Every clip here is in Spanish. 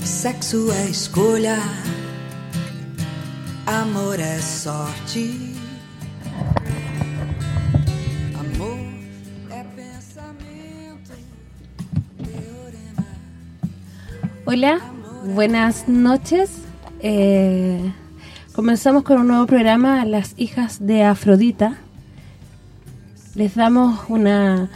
Sexo é escolha, amor é sorte. Amor é pensamento. Hola, buenas noches. Eh, comenzamos con un nuevo programa, Las hijas de Afrodita. Les damos una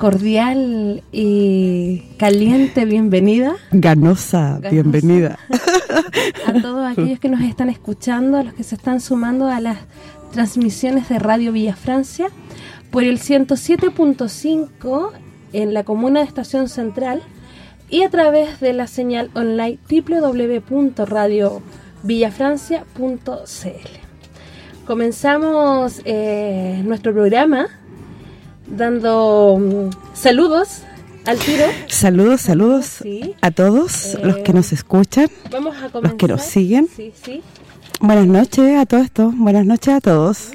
cordial y caliente bienvenida. Ganosa, bienvenida. a todos aquellos que nos están escuchando, a los que se están sumando a las transmisiones de Radio Villa Francia por el 107.5 en la comuna de Estación Central y a través de la señal online www.radiovillafrancia.cl. Comenzamos eh, nuestro programa dando mm, saludos al tiro. Saludos, saludos a todos los que nos escuchan, los que nos siguen. Buenas noches a todo esto, buenas noches a todos.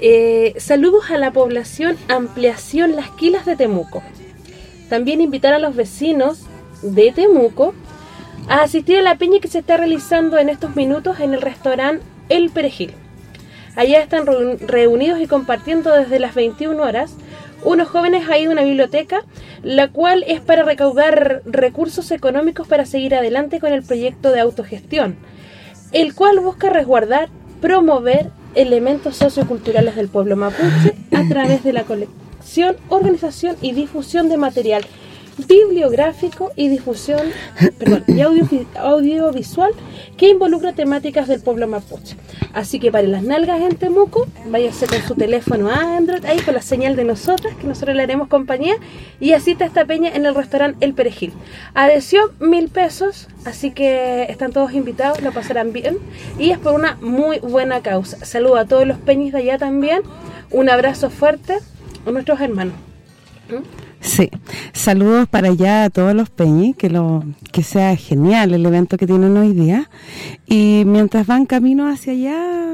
Eh, saludos a la población Ampliación Las Quilas de Temuco. También invitar a los vecinos de Temuco a asistir a la peña que se está realizando en estos minutos en el restaurante El Perejil. Allá están reunidos y compartiendo desde las 21 horas. Unos jóvenes ahí de una biblioteca, la cual es para recaudar recursos económicos para seguir adelante con el proyecto de autogestión, el cual busca resguardar, promover elementos socioculturales del pueblo mapuche a través de la colección, organización y difusión de material bibliográfico y difusión y audiovisual que involucra temáticas del pueblo mapuche. Así que para las nalgas en Temuco, váyase con su teléfono Android, ahí con la señal de nosotras, que nosotros le haremos compañía, y asista esta peña en el restaurante El Perejil. Adhesión, mil pesos, así que están todos invitados, lo pasarán bien, y es por una muy buena causa. Saludo a todos los peñis de allá también, un abrazo fuerte a nuestros hermanos. ¿Mm? Sí, saludos para allá a todos los peñis, que lo que sea genial el evento que tienen hoy día. Y mientras van camino hacia allá,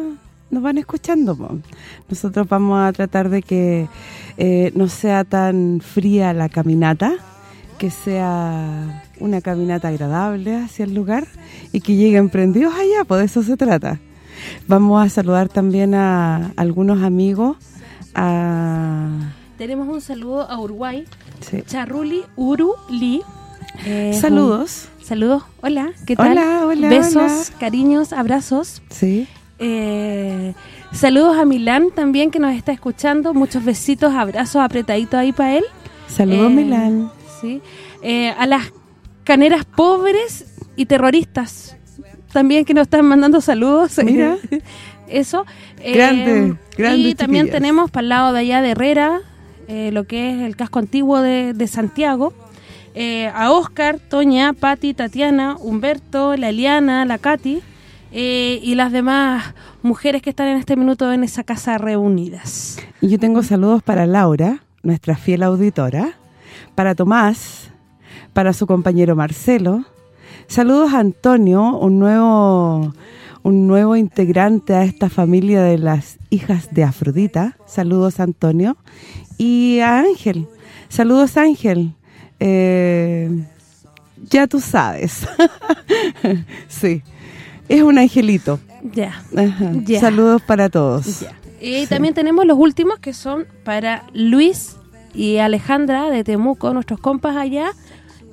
nos van escuchando. Nosotros vamos a tratar de que eh, no sea tan fría la caminata, que sea una caminata agradable hacia el lugar y que lleguen prendidos allá, de eso se trata. Vamos a saludar también a algunos amigos, a tenemos un saludo a Uruguay. Charruli Uruli. Eh, saludos. saludos. Hola, ¿qué tal? Hola, hola, Besos, cariños, abrazos. Sí. Eh, saludos a Milán también que nos está escuchando. Muchos besitos, abrazos apretaditos ahí para él. Saludos, eh, Milán. Sí. a las caneras pobres y terroristas también que nos están mandando saludos. Mira. Eso. Grande, grande Y también tenemos para el lado de allá de Herrera, eh, lo que es el casco antiguo de, Santiago, eh, a Oscar, Toña, Patti, Tatiana, Humberto, la Eliana, la Katy eh, y las demás mujeres que están en este minuto en esa casa reunidas. Y yo tengo saludos para Laura, nuestra fiel auditora, para Tomás, para su compañero Marcelo, saludos a Antonio, un nuevo un nuevo integrante a esta familia de las hijas de Afrodita. Saludos Antonio y a Ángel. Saludos Ángel. Eh, ya tú sabes. sí. Es un angelito. Ya. Saludos para todos. Y también tenemos los últimos que son para Luis y Alejandra de Temuco, nuestros compas allá.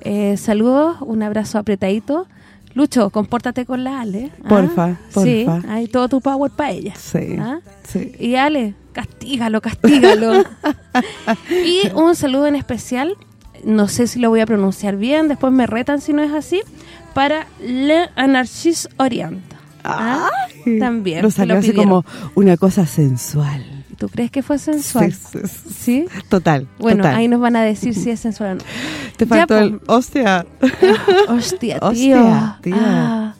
Eh, saludos, un abrazo apretadito. Lucho, compórtate con la Ale. ¿ah? Porfa, porfa. Sí, hay todo tu power para ella. Sí, ¿ah? sí. Y Ale, castígalo, castígalo. y un saludo en especial, no sé si lo voy a pronunciar bien, después me retan si no es así, para Le Anarchis Orient. ¿ah? También. Lo salió así como una cosa sensual. ¿Tú crees que fue sensual? Sí. Total, Bueno, total. ahí nos van a decir si es sensual o no. Te faltó el hostia. Hostia, tío. Hostia, tío. Ah,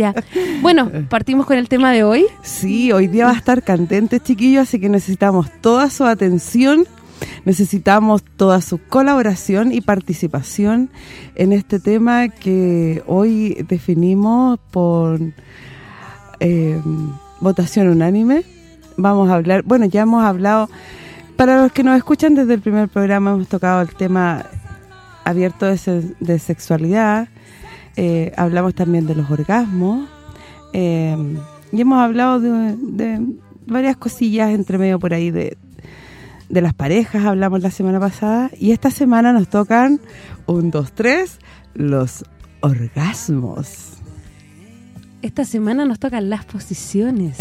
ya. Bueno, partimos con el tema de hoy. Sí, hoy día va a estar candente, chiquillos, así que necesitamos toda su atención, necesitamos toda su colaboración y participación en este tema que hoy definimos por eh, votación unánime. Vamos a hablar, bueno, ya hemos hablado, para los que nos escuchan desde el primer programa, hemos tocado el tema abierto de, se- de sexualidad, eh, hablamos también de los orgasmos, eh, y hemos hablado de, de varias cosillas entre medio por ahí de, de las parejas, hablamos la semana pasada, y esta semana nos tocan, un, dos, tres, los orgasmos. Esta semana nos tocan las posiciones.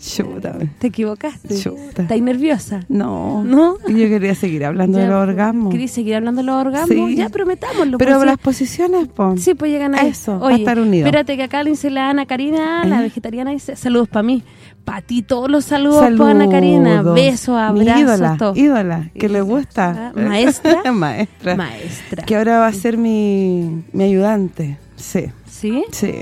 Chuta, ¿Te equivocaste? chuta. ¿Estás nerviosa? No, ¿No? yo quería seguir hablando de los orgasmos. ¿Querés seguir hablando de los orgasmos? Sí. Ya, prometámoslo. Pero pues, las posiciones, po. Sí, pues llegan a Eso, va a estar unido. Espérate que acá le dice la Ana Karina, la ¿Eh? vegetariana, dice saludos para mí. Para ti todos los saludos, pa' Ana Karina. Saludos. Besos, abrazos, ídola, todo. ídola, que le gusta. Ah, maestra. maestra. Maestra. Que ahora va a ser mi, mi ayudante. Sí, ¿Sí? sí,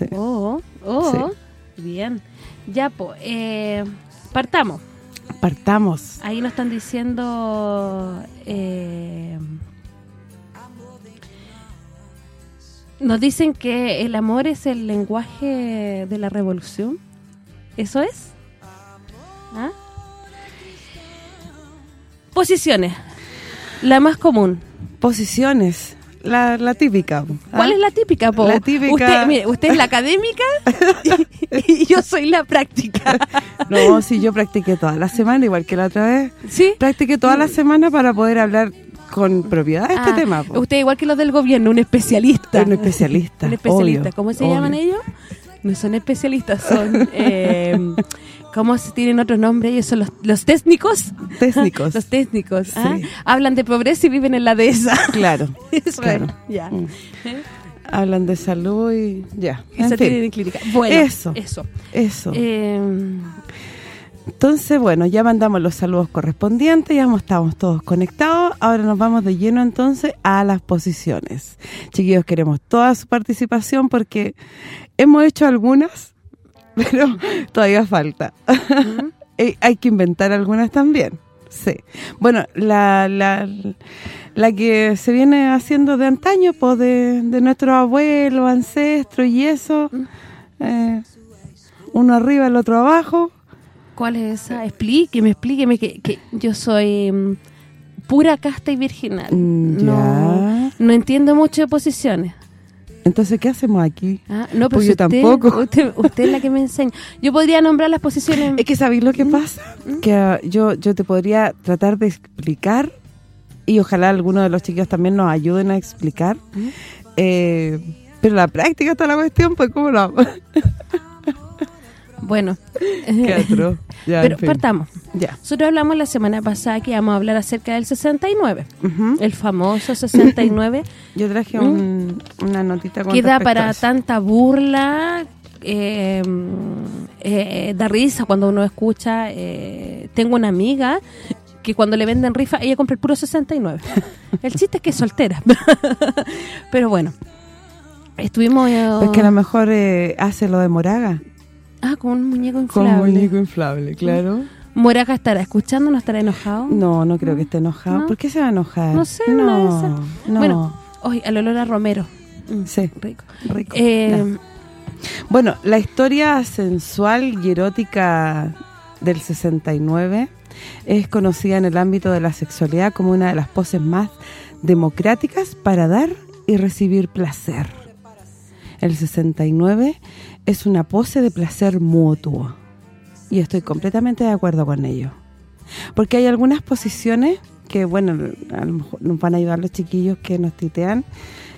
sí. Oh, oh. Bien. Ya, pues, eh, partamos. Partamos. Ahí nos están diciendo... eh, nos dicen que el amor es el lenguaje de la revolución. ¿Eso es? ¿Ah? Posiciones. La más común. Posiciones. La, la típica. ¿Cuál ¿ah? es la típica, po? La típica- Usted, mire, usted es la académica y, y yo soy la práctica. No, si yo practiqué toda la semana, igual que la otra vez. ¿Sí? Practiqué toda la semana para poder hablar con propiedad de este Ah, tema. po. Usted igual que los del gobierno, un especialista. Un especialista, Un especialista. obvio, ¿Cómo se obvio. llaman ellos? No son especialistas, son... Eh, ¿Cómo se tienen otro nombre? Ellos son los, los técnicos. Técnicos. los técnicos. ¿ah? Hablan de pobreza y viven en la dehesa. Claro. Eso claro. es, ya. Mm. Hablan de salud y ya. Y En fin, clínica. Bueno, Eso. Eso. Eso. Eh, Entonces, bueno, ya mandamos los saludos correspondientes, ya estamos todos conectados. Ahora nos vamos de lleno entonces a las posiciones. Chiquillos, queremos toda su participación porque hemos hecho algunas, pero todavía falta. Eh, Hay que inventar algunas también. Sí. Bueno, la, la, la que se viene haciendo de antaño, pues de, de nuestros abuelos, ancestros y eso. eh, uno arriba, el otro abajo. ¿Cuál es esa? Explíqueme, explíqueme que, que yo soy mm, pura casta y virginal. Mm, No, no entiendo mucho de posiciones. Entonces, ¿qué hacemos aquí? Ah, no, pero Pues yo usted, tampoco. Usted, usted es la que me enseña. Yo podría nombrar las posiciones. Es que ¿sabéis lo que pasa? Que ah, yo yo te podría tratar de explicar y ojalá alguno de los chiquillos también nos ayuden a explicar. Eh, pero la práctica está la cuestión, pues ¿cómo lo hago? Bueno, Qué atroz. Ya, pero en fin. partamos. Ya. Nosotros hablamos la semana pasada que íbamos a hablar acerca del 69. Ujú. El famoso 69 Yo traje un- una notita con que da respecto a para tanta burla, eh, eh, da risa cuando uno escucha. eh, tengo una amiga que cuando le venden rifa, ella compra el puro 69. El chiste es que es soltera. Pero bueno, estuvimos... Es que a lo mejor eh, hace lo de Moraga. Ah, con un muñeco Con inflable. muñeco inflable, claro. Moraga estará escuchando, no estará enojado. No, no creo que esté enojado. ¿No? ¿Por qué se va a enojar? No sé, no, no. Bueno, hoy al olor a Romero. Mm, Sí. Rico. rico. Eh. Bueno, la historia sensual y erótica del 69 es conocida en el ámbito de la sexualidad como una de las poses más democráticas para dar y recibir placer. El 69 es una pose de placer mutuo y estoy completamente de acuerdo con ello. Porque hay algunas posiciones que, bueno, a lo mejor nos van a ayudar los chiquillos que nos titean,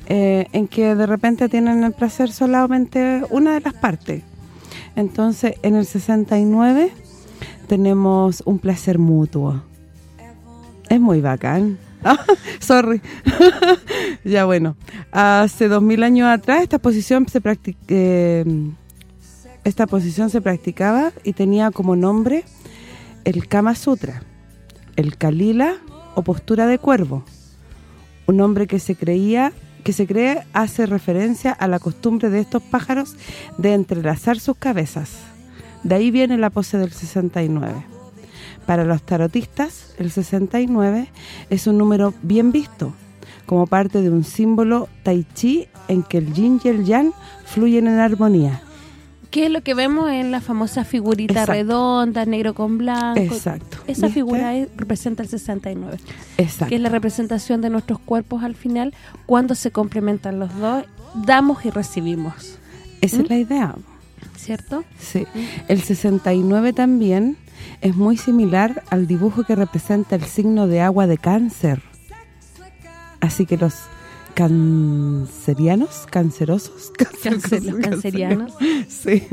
eh, en que de repente tienen el placer solamente una de las partes. Entonces, en el 69 tenemos un placer mutuo. Es muy bacán. Sorry. ya bueno, hace dos mil años atrás esta posición se practic- eh, esta posición se practicaba y tenía como nombre el Kama Sutra, el Kalila o postura de cuervo. Un hombre que se creía que se cree hace referencia a la costumbre de estos pájaros de entrelazar sus cabezas. De ahí viene la pose del 69. Para los tarotistas, el 69 es un número bien visto, como parte de un símbolo tai chi en que el yin y el yang fluyen en armonía. ¿Qué es lo que vemos en la famosa figurita Exacto. redonda, negro con blanco? Exacto. Esa ¿Viste? figura es- representa el 69, Exacto. que es la representación de nuestros cuerpos al final, cuando se complementan los dos, damos y recibimos, Esa ¿Mm? es la idea. ¿cierto? Sí. El 69 también es muy similar al dibujo que representa el signo de agua de cáncer. Así que los cancerianos, cancerosos, cancerianos. Sí.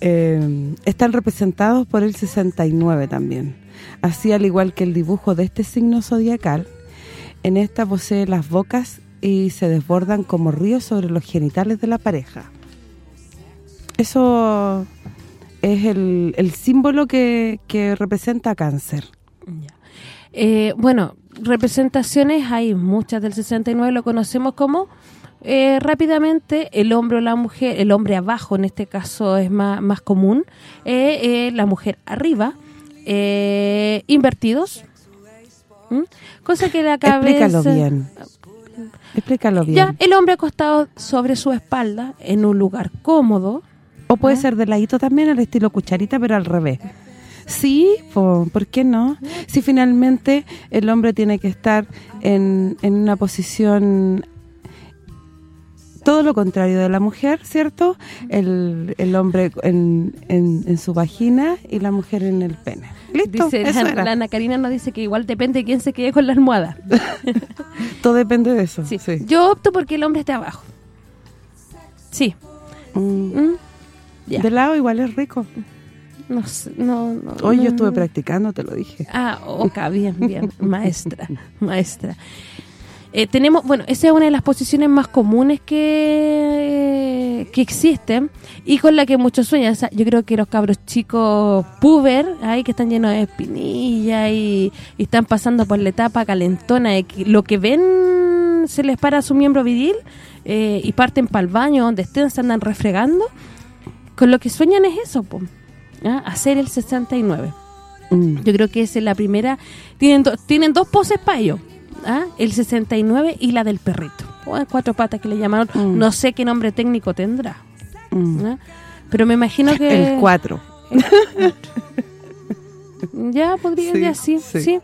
Eh, están representados por el 69 también. Así al igual que el dibujo de este signo zodiacal, en esta posee las bocas y se desbordan como ríos sobre los genitales de la pareja. Eso es el, el símbolo que, que representa cáncer. Ya. Eh, bueno, representaciones hay muchas del 69, lo conocemos como eh, rápidamente el hombre o la mujer, el hombre abajo en este caso es más, más común, eh, eh, la mujer arriba, invertidos, ¿Mm? cosa que la cabeza... Explícalo bien. Explícalo bien. Ya, el hombre acostado sobre su espalda en un lugar cómodo, O puede ser de ladito también, al estilo cucharita, pero al revés. Sí, po, ¿por qué no? Si finalmente el hombre tiene que estar en, en una posición todo lo contrario de la mujer, ¿cierto? El, el hombre en, en, en su vagina y la mujer en el pene. ¿Listo? dice Eso la, era. la Ana Karina nos dice que igual depende de quién se quede con la almohada. Todo depende de eso. Sí. sí. Yo opto porque el hombre esté abajo. Sí. Mm, Mm, De lado igual es rico. No sé, no, no. Hoy yo estuve practicando, te lo dije. Ah, ok, bien, bien. Maestra, maestra. Eh, tenemos, bueno, esa es una de las posiciones más comunes que, que existen y con la que muchos sueñan. O sea, yo creo que los cabros chicos puber, ahí que están llenos de espinillas y, y están pasando por la etapa calentona de que lo que ven se les para su miembro viril eh, y parten para el baño donde estén, se andan refregando. Con lo que sueñan es eso, po, ¿ah? hacer el 69. Mm. Yo creo que esa es la primera. Tienen, do- tienen dos poses para ello. ¿ah? El 69 y la del perrito. O en cuatro patas que le llamaron. Mm. No sé qué nombre técnico tendrá. Mm. ¿ah? Pero me imagino que... El 4. Ya podría Sí, ser así, sí. sí.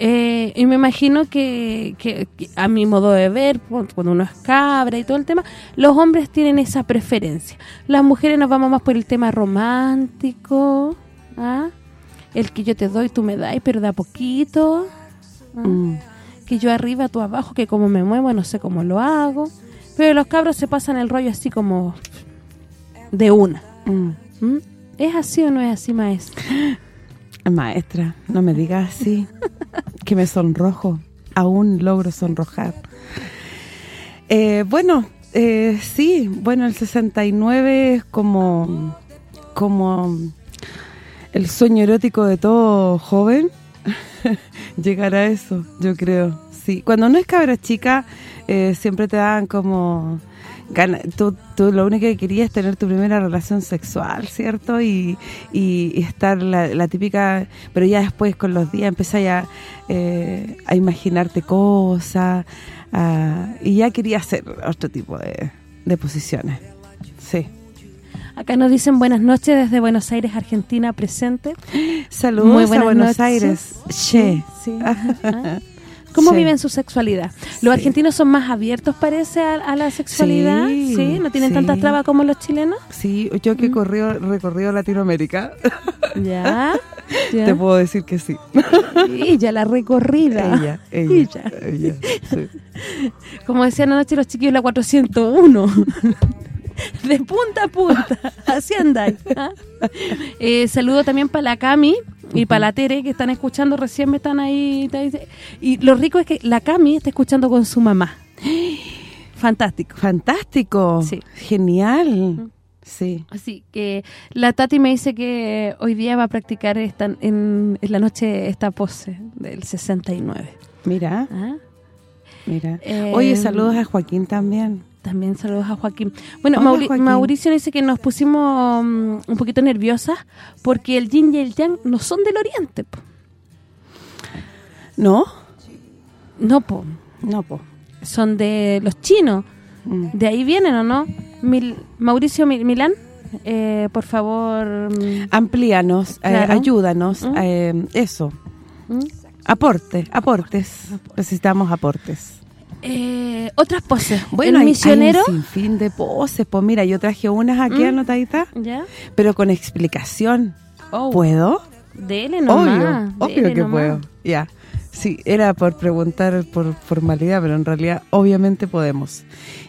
Eh, y me imagino que, que- que a mi modo de ver, cu- cuando uno es cabra y todo el tema, los hombres tienen esa preferencia. Las mujeres nos vamos más por el tema romántico, ¿ah? el que yo te doy, tú me das, pero de a poquito, ¿ah? Mm. que yo arriba, tú abajo, que como me muevo, no sé cómo lo hago. Pero los cabros se pasan el rollo así como de una. Mm. ¿Mm? ¿Es así o no es así, maestra? Maestra, no me digas así, que me sonrojo, aún logro sonrojar. Eh, bueno, eh, sí, bueno, el 69 es como, como el sueño erótico de todo joven, llegar a eso, yo creo, sí. Cuando uno es cabra chica, eh, siempre te dan como... gana- Tú, tú lo único que querías es tener tu primera relación sexual, ¿cierto? Y, y- y estar la, la típica... Pero ya después con los días empezás ya eh, a imaginarte cosas a- y ya quería hacer otro tipo de, de posiciones. Sí. Acá nos dicen buenas noches desde Buenos Aires, Argentina, presente. Saludos Muy a Buenos noches. Aires. Che. Sí. Ajá. ¿Cómo Sí. viven su sexualidad? ¿Los argentinos son más abiertos, parece, a, a la sexualidad? Sí, ¿No tienen sí. tantas trabas como los chilenos? Sí, yo Mm. que he corrido, recorrido Latinoamérica, Ya. ya. te puedo decir que sí. Ella, la recorrida. Ella, ella, Ella. ella, sí. Como decían anoche los chiquillos, la 401. De punta a punta. Así andáis. ¿ah? Eh, saludo también para la Cami y para la Tere, que están escuchando, recién me están ahí. Y lo rico es que la Cami está escuchando con su mamá. Fantástico. Fantástico. Sí. Genial. sí. Así que la Tati me dice que hoy día va a practicar esta, en, en la noche esta pose del 69. Mira, ¿Ah? mira. Eh, Oye, saludos a Joaquín también. También saludos a Joaquín. Bueno, Hola, Mauri- Joaquín. Mauricio dice que nos pusimos mm, un poquito nerviosas porque el yin y el yang no son del oriente. po. ¿No? No, po. No, po. son de los chinos. Mm. De ahí vienen, ¿o no? Mil- Mauricio Mil- Milán, eh, por favor. mm, Amplíanos, eh, ayúdanos, ¿Mm? eh, eso. mm. Aporte, aportes. Necesitamos aportes. Eh, otras poses. Bueno, el misionero. hay un sinfín de poses. Pues mira, yo traje unas aquí ¿Mm? anotaditas, ¿Ya? pero con explicación. Oh, ¿Puedo? Dele nomás. obvio, obvio dele que nomás. puedo. Ya. Sí, era por preguntar por formalidad, pero en realidad obviamente podemos.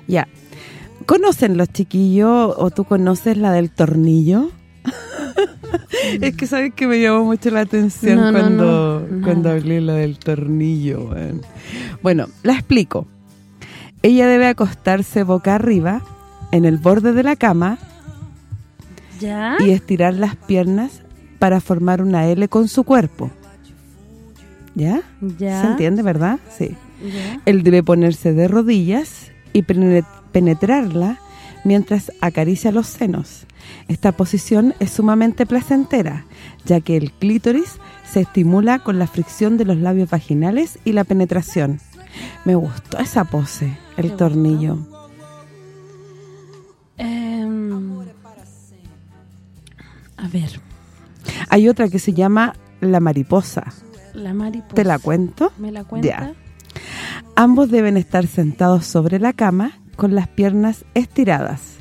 Ya. ¿Conocen los chiquillos o tú conoces la del tornillo? es que sabes que me llamó mucho la atención No, cuando, no, cuando hablé la del tornillo. Bueno, la explico. Ella debe acostarse boca arriba en el borde de la cama ¿Ya? y estirar las piernas para formar una L con su cuerpo. ¿Ya? ¿Ya? ¿Se entiende, verdad? Sí. ¿Ya? Él debe ponerse de rodillas y pene- penetrarla mientras acaricia los senos. Esta posición es sumamente placentera, ya que el clítoris se estimula con la fricción de los labios vaginales y la penetración. Me gustó esa pose, el ¿Te tornillo. Em, a ver, Hay otra que se llama la mariposa. la mariposa. ¿Te la cuento? ¿Me la cuenta? Ya. Ambos deben estar sentados sobre la cama con las piernas estiradas.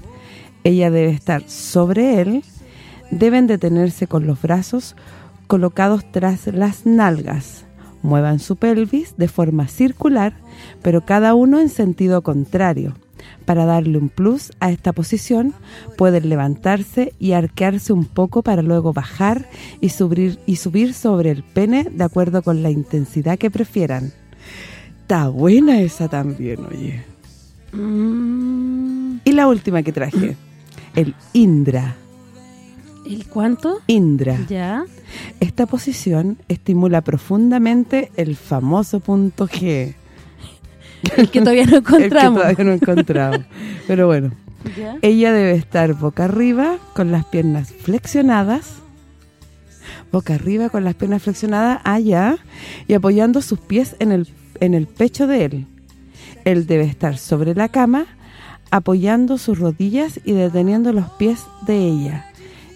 Ella debe estar sobre él. Deben detenerse con los brazos colocados tras las nalgas. Muevan su pelvis de forma circular, pero cada uno en sentido contrario. Para darle un plus a esta posición, pueden levantarse y arquearse un poco para luego bajar y subir, y subir sobre el pene de acuerdo con la intensidad que prefieran. Está buena esa también, oye. Mm, Y la última que traje, el Indra. ¿El cuánto? Indra. ¿Ya? Esta posición estimula profundamente el famoso punto G. El que todavía no El que encontramos. todavía no he encontrado. Pero bueno, ¿Ya? ella debe estar boca arriba con las piernas flexionadas. Boca arriba con las piernas flexionadas allá y apoyando sus pies en el, en el pecho de él. Él debe estar sobre la cama apoyando sus rodillas y deteniendo los pies de ella.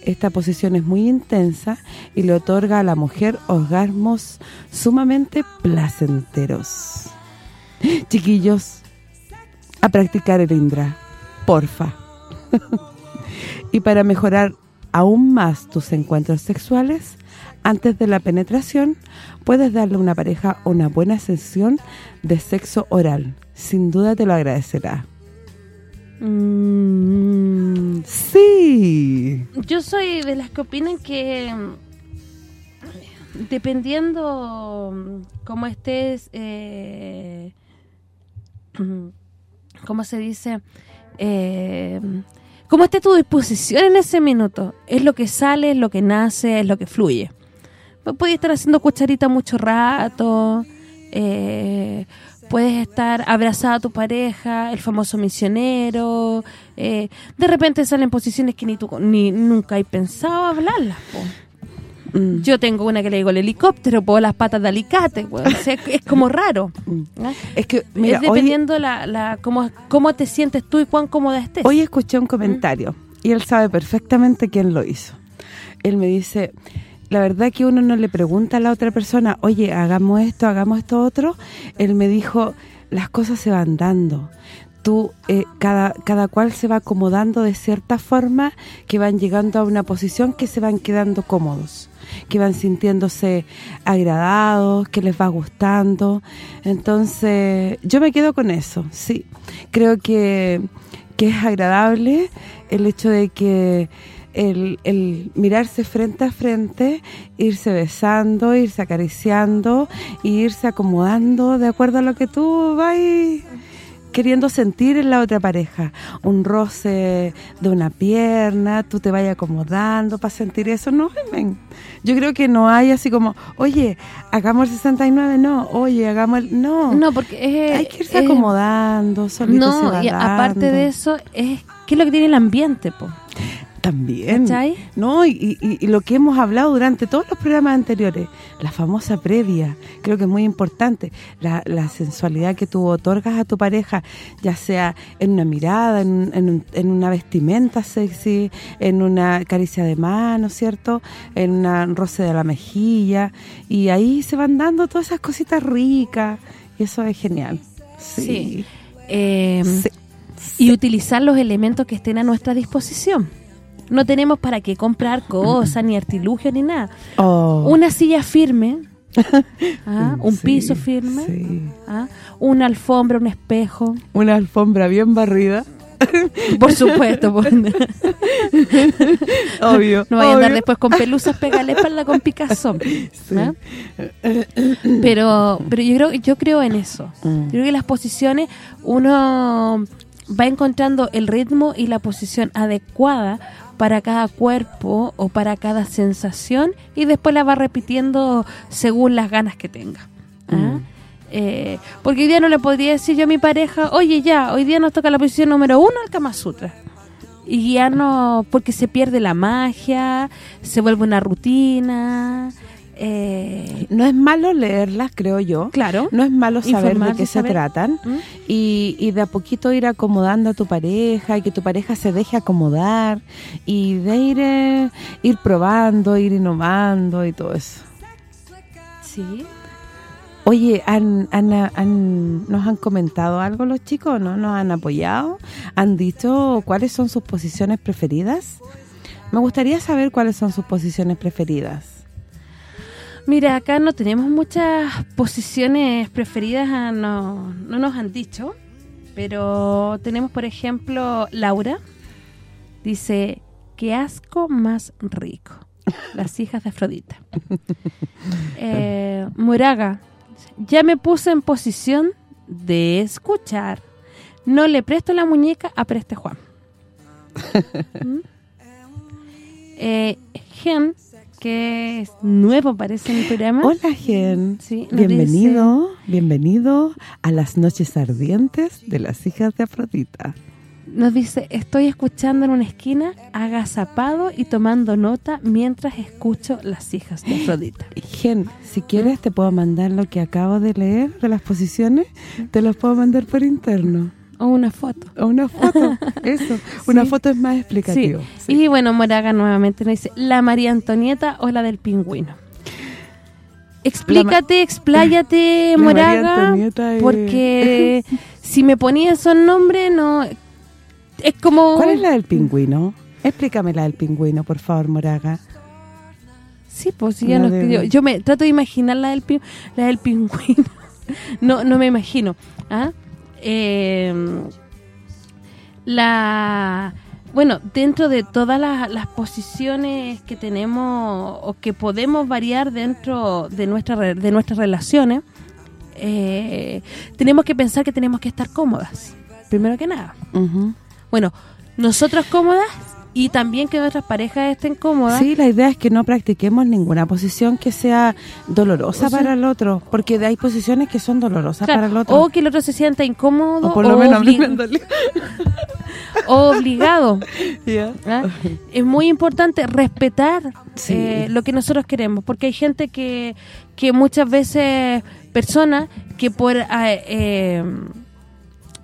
Esta posición es muy intensa y le otorga a la mujer orgasmos sumamente placenteros. Chiquillos, a practicar el Indra, porfa. y para mejorar aún más tus encuentros sexuales, antes de la penetración, puedes darle a una pareja una buena sesión de sexo oral. Sin duda te lo agradecerá. Mm, ¡Sí! yo soy de las que opinan que dependiendo cómo estés, eh, ¿cómo se dice? Eh, cómo esté tu disposición en ese minuto. Es lo que sale, es lo que nace, es lo que fluye. Puedes estar haciendo cucharita mucho rato, eh, puedes estar abrazada a tu pareja, el famoso misionero, eh, de repente salen posiciones que ni tú ni nunca hay pensado hablarlas. po. Mm. Yo tengo una que le digo el helicóptero, puedo las patas de alicate. O sea, es, como raro. ¿ah? Es que, mira, es hoy, dependiendo la, la cómo, cómo te sientes tú y cuán cómoda estés. hoy escuché un comentario y él sabe perfectamente quién lo hizo. Él me dice, la verdad que uno no le pregunta a la otra persona, oye, hagamos esto, hagamos esto otro. Él me dijo, las cosas se van dando. Tú, eh, cada, cada cual se va acomodando de cierta forma que van llegando a una posición que se van quedando cómodos que van sintiéndose agradados, que les va gustando. Entonces, yo me quedo con eso, sí. Creo que, que es agradable el hecho de que el, el mirarse frente a frente, irse besando, irse acariciando, e irse acomodando de acuerdo a lo que tú vas queriendo sentir en la otra pareja. Un roce de una pierna, tú te vayas acomodando para sentir eso. No, men. yo creo que no hay así como, oye, hagamos el 69, no, oye, hagamos el... No, No, porque es... hay que irse es- acomodando, solito se No, va y aparte dando. de eso, es ¿qué es lo que tiene el ambiente, po? También. ¿Cachai? No, y, y- y lo que hemos hablado durante todos los programas anteriores, la famosa previa, creo que es muy importante, la, la sensualidad que tú otorgas a tu pareja, ya sea en una mirada, en, en en una vestimenta sexy, en una caricia de mano, ¿cierto? En un roce de la mejilla, y ahí se van dando todas esas cositas ricas, y eso es genial. Sí. Sí. Eh, Sí. Y utilizar los elementos que estén a nuestra disposición. No tenemos para qué comprar cosas, ni artilugios, ni nada. Oh, Una silla firme, ¿ah? un sí, piso firme, sí. ¿ah? una alfombra, un espejo. Una alfombra bien barrida. Por supuesto, pues. no Obvio. vayan a andar después con pelusas la espalda con picazón. Sí. ¿ah? Pero pero yo creo yo creo en eso. Mm. Yo creo que las posiciones uno va encontrando el ritmo y la posición adecuada para cada cuerpo o para cada sensación y después la va repitiendo según las ganas que tenga. ¿ah? Mm. Eh, porque hoy día no le podría decir yo a mi pareja, oye ya, hoy día nos toca la posición número uno al Kama Sutra. Y ya no, porque se pierde la magia, se vuelve una rutina. Eh, No es malo leerlas, creo yo. claro. No es malo saber de qué se tratan ¿Mm? y, y de a poquito ir acomodando a tu pareja y que tu pareja se deje acomodar y de ir eh, ir probando, ir innovando y todo eso. Sí. Oye, ¿han, han, han- ¿nos han comentado algo los chicos? ¿No? ¿Nos han apoyado? ¿Han dicho cuáles son sus posiciones preferidas? Me gustaría saber cuáles son sus posiciones preferidas. Mira, acá no tenemos muchas posiciones preferidas, ah, no, no nos han dicho, pero tenemos, por ejemplo, Laura, dice, qué asco más rico, las hijas de Afrodita. Eh, Moraga, ya me puse en posición de escuchar, no le presto la muñeca a Preste Juan. ¿Mm? Eh, Gen, que es nuevo parece en el programa. Hola, Gen. Sí, nos Bienvenido, bienvenido a las noches ardientes de las hijas de Afrodita. Nos dice, estoy escuchando en una esquina, agazapado y tomando nota mientras escucho Las hijas de Afrodita. Gen, si quieres te puedo mandar lo que acabo de leer de las posiciones, te los puedo mandar por interno. O una foto. O una foto, eso. Una Sí. foto es más explicativo. Sí. Y bueno, Moraga nuevamente nos dice, la María Antonieta o la del pingüino. Explícate, expláyate, la Moraga, es- porque si me ponía esos nombres, no... Es como... ¿Cuál es la del pingüino? Explícame la del pingüino, por favor, Moraga. Sí, pues ya no- de- yo, yo me trato de imaginar la del, la del pingüino. no no me imagino. ¿ah? Eh, la Bueno, dentro de todas las, las posiciones que tenemos o que podemos variar dentro de, nuestra, de nuestras relaciones, eh, tenemos que pensar que tenemos que estar cómodas, primero que nada. Bueno, nosotros cómodas y también que nuestras parejas estén cómodas. Sí, la idea es que no practiquemos ninguna posición que sea dolorosa O sea- para el otro, porque hay posiciones que son dolorosas Claro, para el otro. o que el otro se sienta incómodo O por lo menos a mí obli- me han dolido. o obligado. Ya. ¿ah? Es muy importante respetar Sí. eh, lo que nosotros queremos, porque hay gente que, que muchas veces, personas que por ah, eh,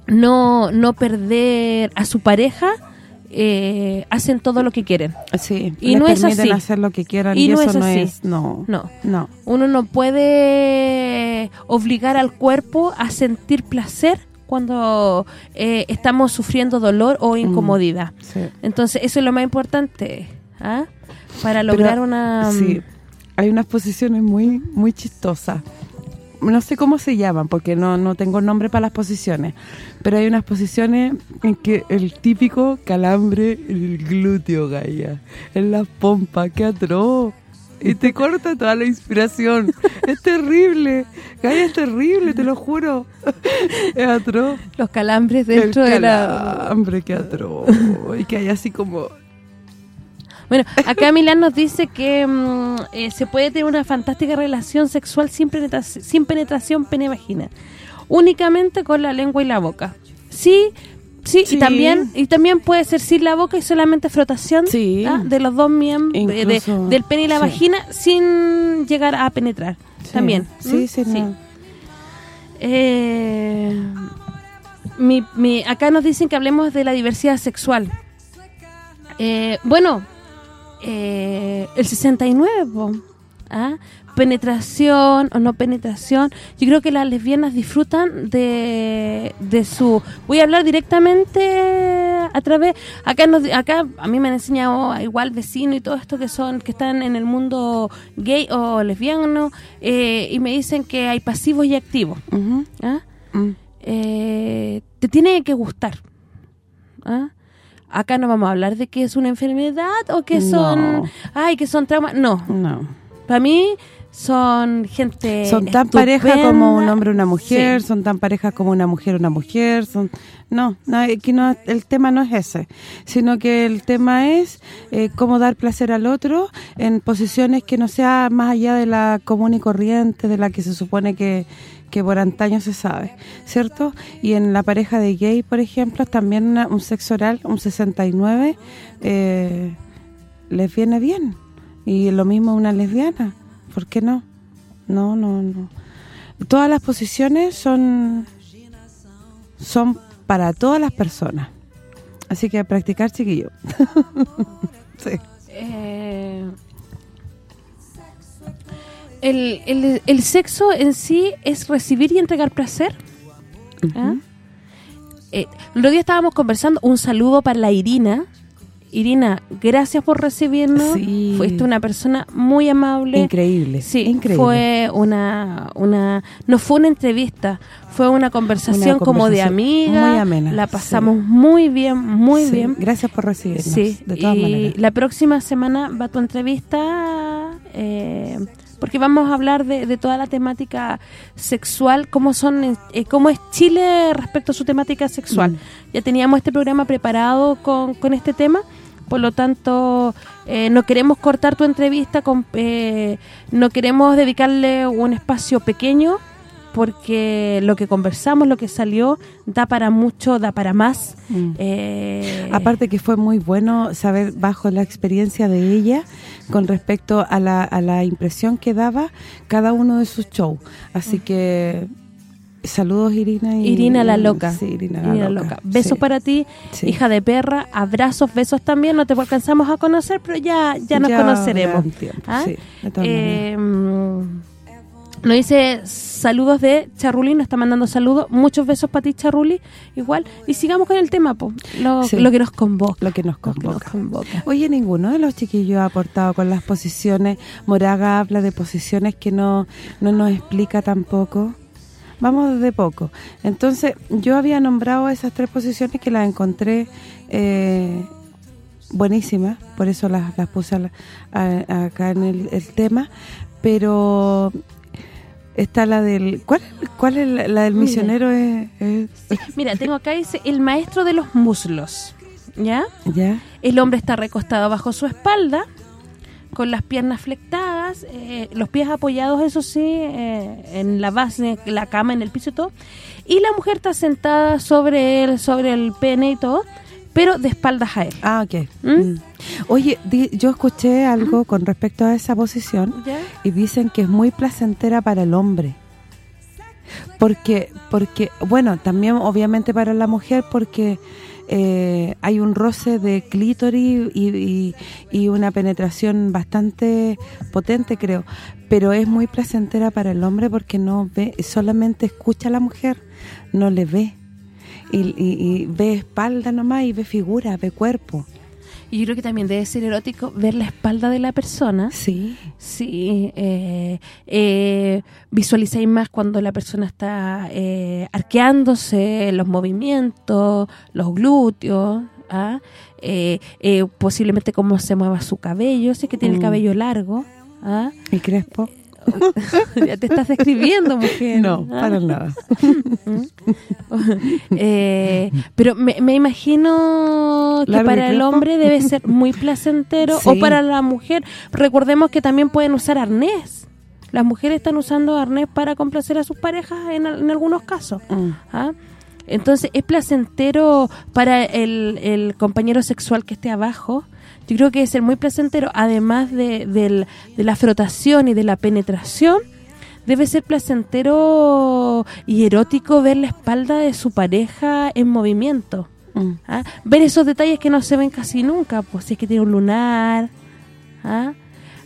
no, no perder a su pareja, eh, hacen todo lo que quieren. Sí, Y les no es así. hacer lo que quieran Y y, no eso es no es, no, No. no. Uno no puede obligar al cuerpo a sentir placer cuando eh, estamos sufriendo dolor o incomodidad. Sí. Entonces, eso es lo más importante, ¿ah? Para lograr Pero, una... Sí, hay unas posiciones muy muy chistosas. No sé cómo se llaman, porque no, no tengo nombre para las posiciones. Pero hay unas posiciones en que el típico calambre en el glúteo, Gaia. En las pompas, qué atroz. y te corta toda la inspiración. Es terrible. Gaya, es terrible, te lo juro. Es atroz. Los calambres dentro El de la... calambre, qué atroz. Y que hay así como... Bueno, acá Milán nos dice que mm, eh, se puede tener una fantástica relación sexual sin penetración, sin penetración pene-vagina. Únicamente con la lengua y la boca. Sí, sí, Sí. y también y también puede ser sin la boca y solamente frotación Sí. ¿ah? de los dos miembros, de- del pene y la sí. vagina, sin llegar a penetrar. También. Sí, ¿Mm? sí, no. Eh, mi, mi- acá nos dicen que hablemos de la diversidad sexual. Eh, bueno, eh, el 69, po, ¿ah? penetración o no penetración. Yo creo que las lesbianas disfrutan de, de su... Voy a hablar directamente a través... Acá nos, acá a mí me han enseñado igual vecino y todo esto que son que están en el mundo gay o lesbiano eh, y me dicen que hay pasivos y activos. ¿ah? Mm. eh, te tiene que gustar. ¿ah? Acá no vamos a hablar de que es una enfermedad o que No. son... Ay, que son traumas. No, No. para mí son gente son tan estupenda. pareja como un hombre una mujer, Sí. son tan pareja como una mujer una mujer, son no, no, aquí no el tema no es ese, sino que el tema es eh, cómo dar placer al otro en posiciones que no sea más allá de la común y corriente, de la que se supone que que por antaño se sabe, ¿cierto? Y en la pareja de gay, por ejemplo, también un sexo oral, un 69, eh, les viene bien. Y lo mismo una lesbiana, ¿por qué no? No, no, no. Todas las posiciones son son para todas las personas. Así que practicar, chiquillo. sí. Eh, el, el, el sexo en sí es recibir y entregar placer. ¿ah? Eh, el otro día estábamos conversando, un saludo para la Irina. Irina, gracias por recibirnos. Sí. Fuiste una persona muy amable. Increíble, Sí, increíble. fue una, una no fue una entrevista, fue una conversación, Una como de amiga. muy amena, La sí. pasamos muy bien, muy Sí, bien. Gracias por recibirnos, Sí, de todas y maneras. la próxima semana va tu entrevista, eh, porque vamos a hablar de, de toda la temática sexual, cómo son eh, cómo es Chile respecto a su temática sexual. Mm. Ya teníamos este programa preparado con, con este tema, por lo tanto, eh, no queremos cortar tu entrevista, con, eh, no queremos dedicarle un espacio pequeño, porque lo que conversamos, lo que salió, da para mucho, da para más. Mm. Eh, Aparte que fue muy bueno saber bajo la experiencia de ella con respecto a la, a la impresión que daba cada uno de sus shows. Así que saludos Irina. Y, Irina la loca. Sí, Irina, Irina la loca. loca. Besos Sí. para ti, Sí. hija de perra. Abrazos, besos también. No te alcanzamos a conocer, pero ya ya nos Ya conoceremos. tiempo, ¿Ah? sí, de todas Eh, nos dice saludos de Charruli, nos está mandando saludos. Muchos besos para ti, Charruli. Igual. Y sigamos con el tema, po, lo, Sí. lo que nos convoca. Lo que nos Lo que nos convoca. Oye, ninguno de los chiquillos ha aportado con las posiciones. Moraga habla de posiciones que no, no nos explica tampoco. Vamos de poco. Entonces, yo había nombrado esas tres posiciones que las encontré eh, buenísimas, por eso las, las puse a la- a- acá en el, el tema, pero está la del... ¿Cuál, cuál es la, la del Mira. misionero? Es, es- Mira, tengo acá dice el maestro de los muslos. ¿Ya? ¿Ya? El hombre está recostado bajo su espalda, con las piernas flectadas, eh, los pies apoyados, eso sí, eh, en la base, la cama, en el piso y todo. Y la mujer está sentada sobre él, sobre el pene y todo, pero de espaldas a él. Ah, ok. ¿Mm? Mm. Oye, di- yo escuché algo con respecto a esa posición ¿Ya? y dicen que es muy placentera para el hombre. Porque, porque bueno, también obviamente para la mujer porque eh, hay un roce de clítoris y, y- y una penetración bastante potente, creo. Pero es muy placentera para el hombre porque no ve, solamente escucha a la mujer, no le ve. Y, y- y ve espalda nomás y ve figura, ve cuerpo. Y yo creo que también debe ser erótico ver la espalda de la persona. Sí. Sí, eh, eh, visualizáis más cuando la persona está eh, arqueándose, los movimientos, los glúteos, ¿ah? Eh, eh, posiblemente cómo se mueva su cabello, sé que tiene el Mm. cabello largo, ¿Ah? ¿Y Crespo? ya te estás describiendo, mujer. No, ¿Ah? para nada. Eh, pero me, me imagino que ¿Largo y para el hombre debe ser muy placentero o para la mujer. Recordemos que también pueden usar arnés. Las mujeres están usando arnés para complacer a sus parejas en, en algunos casos. Mm. ¿ah? Entonces, ¿es placentero para el, el compañero sexual que esté abajo? Yo creo que es ser muy placentero, además de, del- de la frotación y de la penetración, debe ser placentero y erótico ver la espalda de su pareja en movimiento. Mm. ¿ah? Ver esos detalles que no se ven casi nunca, pues si es que tiene un lunar, ¿ah?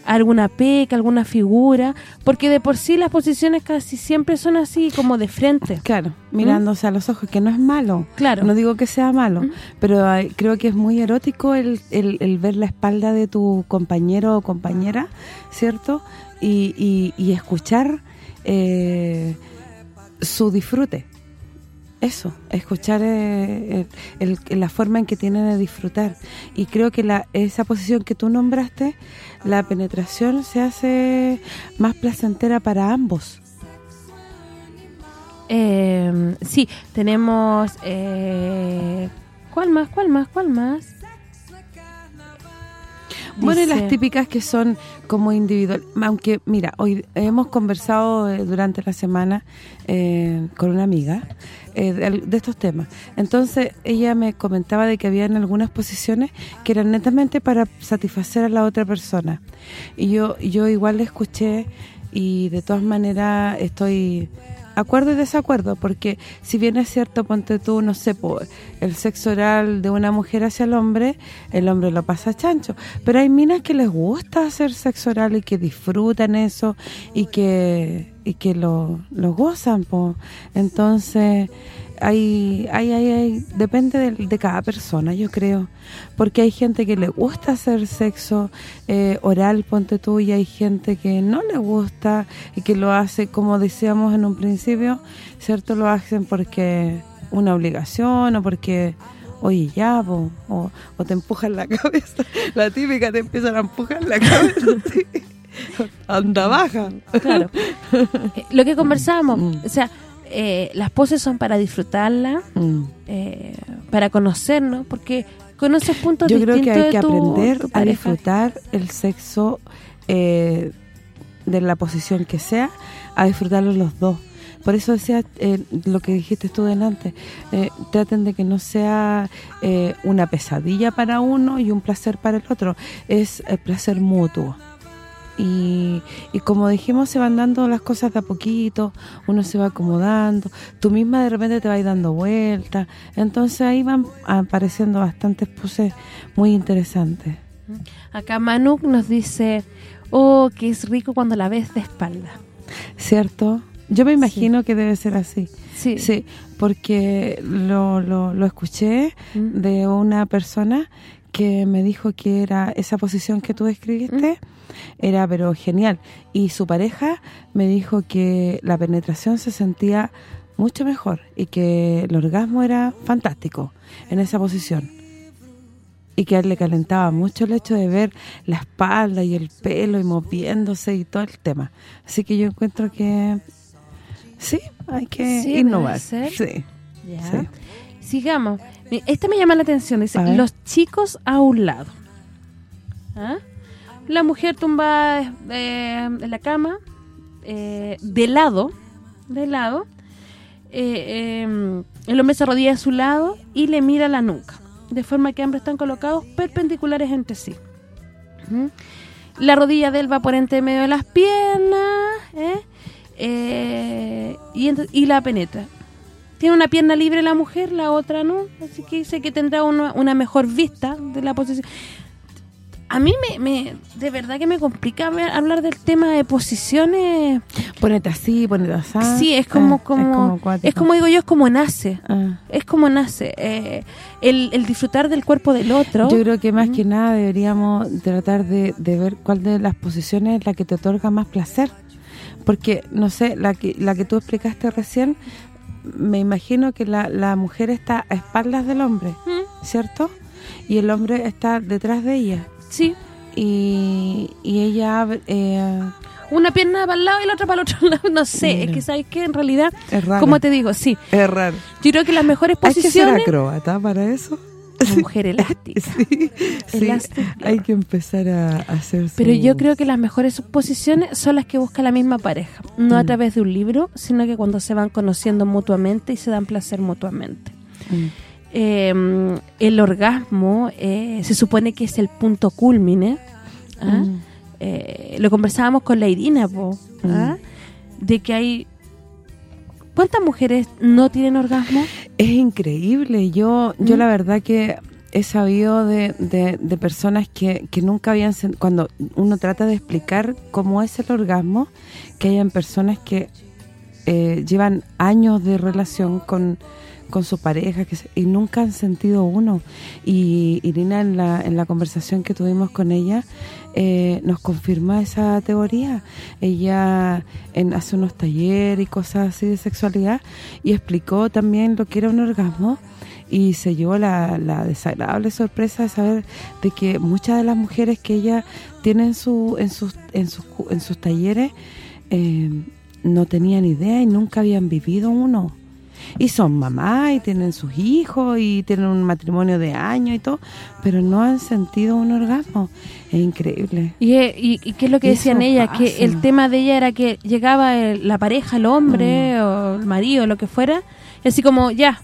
Alguna peca, alguna figura, porque de por sí las posiciones casi siempre son así como de frente. Claro, mirándose a los ojos, que no es malo. Claro. No digo que sea malo, Mm. pero creo que es muy erótico el, el, el ver la espalda de tu compañero o compañera, ¿cierto? Y, y, y escuchar eh, su disfrute. Eso, escuchar eh, el- el- la forma en que tiene de disfrutar. Y creo que la esa posición que tú nombraste, la penetración se hace más placentera para ambos. Eh, sí, tenemos... Eh, ¿Cuál más? ¿Cuál más? ¿Cuál más? Bueno, y Dice- las típicas que son como individual, aunque mira, hoy hemos conversado eh, durante la semana eh, con una amiga eh, de, estos temas. Entonces, ella me comentaba de que habían algunas posiciones que eran netamente para satisfacer a la otra persona. Y yo yo igual le escuché y de todas maneras estoy acuerdo y desacuerdo, porque si bien es cierto, ponte tú, no sé, el sexo oral de una mujer hacia el hombre, el hombre lo pasa chancho, pero hay minas que les gusta hacer sexo oral y que disfrutan eso y que y que lo, lo gozan, po. entonces hay, hay, hay, hay- depende de, de cada persona, yo creo, porque hay gente que le gusta hacer sexo eh, oral, ponte tú, y hay gente que no le gusta y que lo hace, como decíamos en un principio, ¿cierto? Lo hacen porque una obligación o porque, oye, ya, po, o, o te empujan la cabeza, la típica te empiezan a empujar la cabeza, sí. anda baja. Claro. Eh, lo que conversábamos, Mm. o sea, eh, las poses son para disfrutarla, Mm. eh, para conocernos, porque conoces puntos Yo creo que hay que tu- aprender tu a disfrutar el sexo eh, de la posición que sea, a disfrutarlo los dos. Por eso decía eh, lo que dijiste tú delante, eh, traten de que no sea eh, una pesadilla para uno y un placer para el otro, es el placer mutuo. Y, y como dijimos, se van dando las cosas de a poquito, uno se va acomodando, tú misma de repente te vas dando vueltas, entonces ahí van apareciendo bastantes poses muy interesantes. Acá Manuk nos dice, oh, que es rico cuando la ves de espalda. ¿Cierto? Yo me imagino que debe ser así. Sí. Sí, porque lo, lo, lo escuché Mm. de una persona que me dijo que era esa posición que tú describiste, era pero genial. Y su pareja me dijo que la penetración se sentía mucho mejor y que el orgasmo era fantástico en esa posición. Y que a él le calentaba mucho el hecho de ver la espalda y el pelo y moviéndose y todo el tema. Así que yo encuentro que sí, hay que Sí, innovar. Sí. Ya. Sí. Sigamos. Esta me llama la atención. Dice, los chicos a un lado. ¿Ah? La mujer tumba eh, en la cama, eh, de lado, de lado. Eh, eh, el hombre se arrodilla a su lado y le mira la nuca. De forma que ambos están colocados perpendiculares entre sí. ¿Mm? La rodilla de él va por entre medio de las piernas, ¿eh? Eh, y, y la penetra. Tiene una pierna libre la mujer, la otra no, así que dice que tendrá una, una mejor vista de la posición. A mí me, me de verdad que me complica hablar del tema de posiciones. Ponete así, ponete así. sí, es como Ah, como es como, es como digo yo, es como nace. Ah. Es como nace. eh, el, el disfrutar del cuerpo del otro. Yo creo que más que nada deberíamos tratar de, de ver cuál de las posiciones es la que te otorga más placer. Porque, no sé, la que la que tú explicaste recién, me imagino que la, la mujer está a espaldas del hombre, ¿Mm? ¿cierto? Y el hombre está detrás de ella. Sí. y, y ella eh, Una pierna para el lado y la otra para el otro lado, no sé, Mira. es que sabes que en realidad, como te digo, sí, Es raro. yo creo que las mejores Hay que ser posiciones acróbata para eso. la mujer elástica. Sí, sí, Elástica. hay que empezar a hacer Pero yo creo que las mejores posiciones son las que busca la misma pareja, no a Mm. través de un libro, sino que cuando se van conociendo mutuamente y se dan placer mutuamente. Mm. Eh, el orgasmo eh, se supone que es el punto culmine. ¿ah? Mm. Eh, lo conversábamos con la Irina, po, ¿ah? de que hay... ¿Cuántas mujeres no tienen orgasmo? Es increíble. Yo yo ¿Mm? la verdad que he sabido de, de, de personas que, que nunca habían... Cuando uno trata de explicar cómo es el orgasmo, que hayan personas que eh, llevan años de relación con, con su pareja que se- y nunca han sentido uno. Y Irina, en la, en la conversación que tuvimos con ella, eh, nos confirma esa teoría. Ella en, hace unos talleres y cosas así de sexualidad y explicó también lo que era un orgasmo y se llevó la, la desagradable sorpresa de saber de que muchas de las mujeres que ella tiene en, su, en, sus, en, sus, en sus talleres eh, no tenían idea y nunca habían vivido uno. Y son mamás y tienen sus hijos y tienen un matrimonio de años y todo, pero no han sentido un orgasmo. Es increíble. Y, eh, y, y qué es lo que decían eso ellas, pasa. que el tema de ella era que llegaba el- la pareja, el hombre o el marido, lo que fuera, y así como, ya,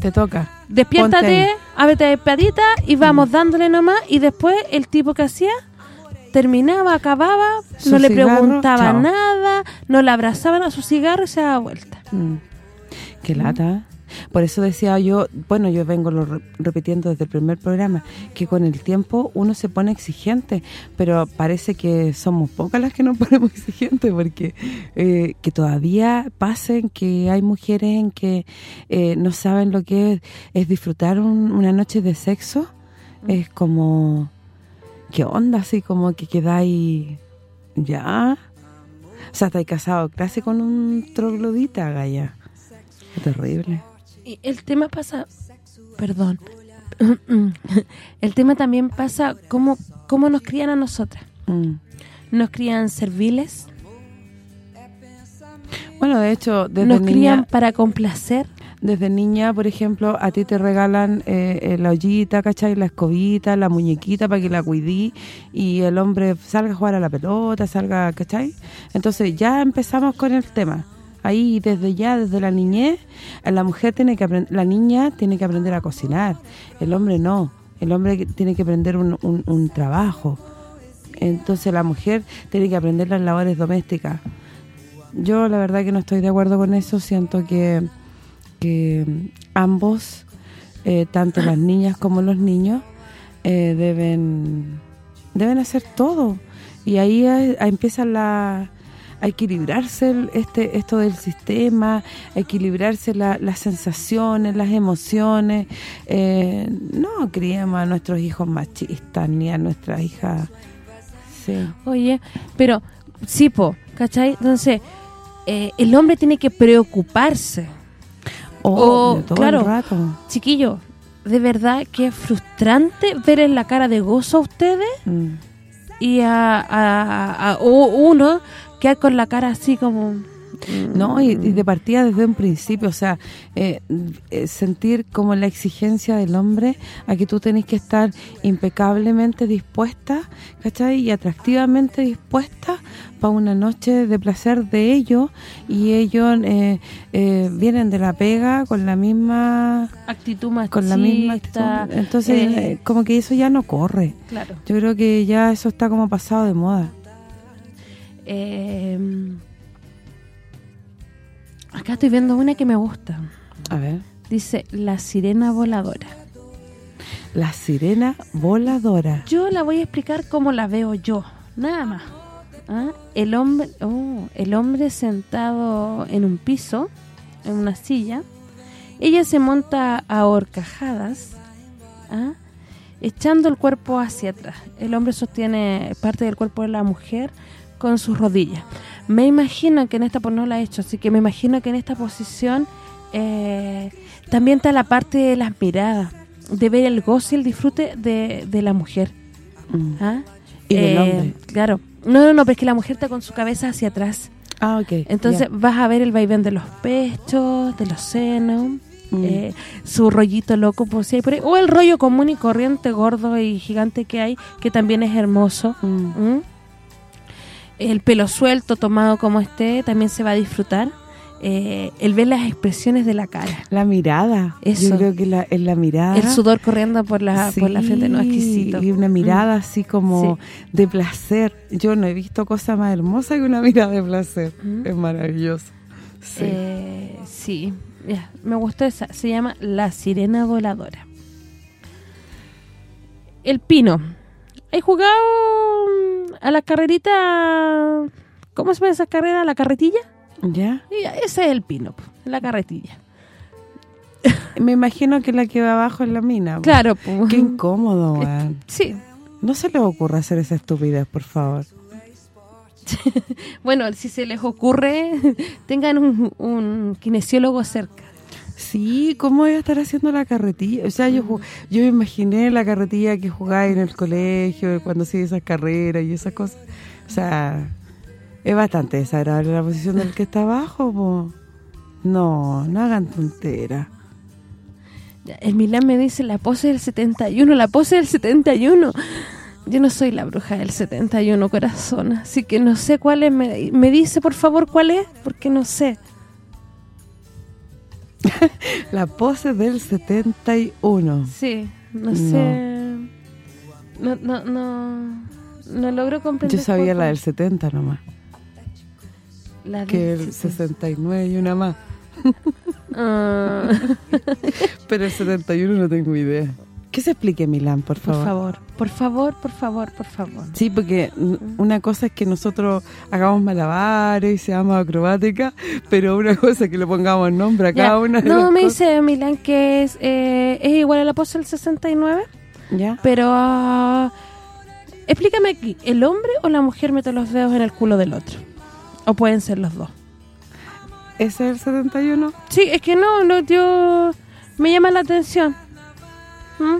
Te toca. despiértate, ábrete de espadita y vamos dándole nomás, y después el tipo que hacía terminaba, acababa, Su no le preguntaba chao. nada, no le abrazaban a su cigarro y se daba vuelta. Mm. Qué lata. Por eso decía yo, bueno, yo vengo lo re- repitiendo desde el primer programa, que con el tiempo uno se pone exigente, pero parece que somos pocas las que nos ponemos exigentes, porque eh, que todavía pasen que hay mujeres en que eh, no saben lo que es, es disfrutar un- una noche de sexo, es como, ¿qué onda? Así como que quedáis ya... O sea, estáis casado casi con un troglodita, Gaya. Terrible. Y el tema pasa, perdón, el tema también pasa cómo, cómo nos crían a nosotras. Mm. Nos crían serviles, Bueno, de hecho, desde nos crían niña, para complacer, desde niña, por ejemplo, a ti te regalan eh, eh, la ollita, ¿cachai? La escobita, la muñequita para que la cuidí y el hombre salga a jugar a la pelota, salga, ¿cachai? Entonces ya empezamos con el tema. Ahí desde ya, desde la niñez, la mujer tiene que aprender, la niña tiene que aprender a cocinar, el hombre no. El hombre tiene que aprender un, un- trabajo. Entonces la mujer tiene que aprender las labores domésticas. Yo la verdad que no estoy de acuerdo con eso, siento que, que ambos, eh, tanto las niñas como los niños, eh, deben deben hacer todo. Y ahí, eh, ahí empieza la a equilibrarse el- este esto del sistema, a equilibrarse la- las sensaciones, las emociones. Eh, no criemos a nuestros hijos machistas ni a nuestras hijas. Sí. oye, pero sí, po, ¿cachai? Entonces, eh, el hombre tiene que preocuparse. Oh, O, todo claro. el rato. Chiquillo, de verdad que es frustrante ver en la cara de gozo a ustedes Mm. y a, a- a- o uno queda con la cara así como... No, y, y de partida desde un principio, o sea, eh, eh, sentir como la exigencia del hombre a que tú tenés que estar impecablemente dispuesta, ¿cachai? Y atractivamente dispuesta para una noche de placer de ellos y ellos eh, eh, vienen de la pega con la misma actitud machista. con la misma actitud. Entonces, eh, como que eso ya no corre. claro. Yo creo que ya eso está como pasado de moda. Eh, acá estoy viendo una que me gusta. A ver. Dice, la sirena voladora. La sirena voladora. Yo la voy a explicar como la veo yo, nada más. ¿Ah? El hombre oh, el hombre sentado en un piso, en una silla. Ella se monta a horcajadas, ¿ah? echando el cuerpo hacia atrás. El hombre sostiene parte del cuerpo de la mujer con sus rodillas. Me imagino que en esta, pues no la he hecho, así que me imagino que en esta posición eh, también está la parte de las miradas, de ver el goce y el disfrute de, de la mujer. Mm. ¿ah? Y del Eh, hombre. Claro. No, no, no, pero es que la mujer está con su cabeza hacia atrás. Ah, ok. Entonces vas a ver el vaivén de los pechos, de los senos, Mm. eh, su rollito loco, por si hay por ahí, o el rollo común y corriente, gordo y gigante que hay, que también es hermoso. Mm. ¿Mm? El pelo suelto, tomado como esté, también se va a disfrutar. Eh, el ver las expresiones de la cara. La mirada. Eso. Yo creo que la, en la mirada... El sudor corriendo por la, por la frente, no, exquisito. Y una mirada así como Sí. de placer. Yo no he visto cosa más hermosa que una mirada de placer. Mm. Es maravilloso. Sí. Eh, sí, me gustó esa. Se llama La Sirena Voladora. El Pino. ¿He jugado mm, a la carrerita? ¿Cómo se llama esa carrera? ¿La carretilla? ¿Ya? Y ya, ese es el Pino, po, la carretilla. Me imagino que la que va abajo es la mina. Claro, po. Qué incómodo, weón. Sí. No se les ocurra hacer esa estupidez, por favor. Bueno, si se les ocurre, tengan un, un kinesiólogo cerca. Sí, ¿cómo voy a estar haciendo la carretilla? O sea, yo ju- yo me imaginé la carretilla que jugáis en el colegio, cuando hacía esas carreras y esas cosas. O sea, es bastante desagradable la posición del que está abajo, po. No, no hagan tontera. El Milán me dice la pose del 71, la pose del 71. Yo no soy la bruja del 71, corazón, así que no sé cuál es. Me, me dice, por favor, cuál es, porque no sé. La pose del 71. Sí, no, No. sé. No, no, no, no logro comprender. Yo sabía cuál- la del 70 nomás, la que del el 70. 69 y una más. Ah, Pero el 71 no tengo idea. Que se explique Milán, por por favor. favor, por favor, por favor, por favor. Sí, porque una cosa es que nosotros hagamos malabares y seamos acrobáticas, pero una cosa es que le pongamos nombre a Ya, cada una de No, me cosas. dice Milán que es, eh, es igual a la pose del 69. ¿Ya? Pero ah, explícame aquí, ¿el hombre o la mujer mete los dedos en el culo del otro? ¿O pueden ser los dos? ¿Ese es el 71? Sí, es que no, no yo me llama la atención. ¿Mm?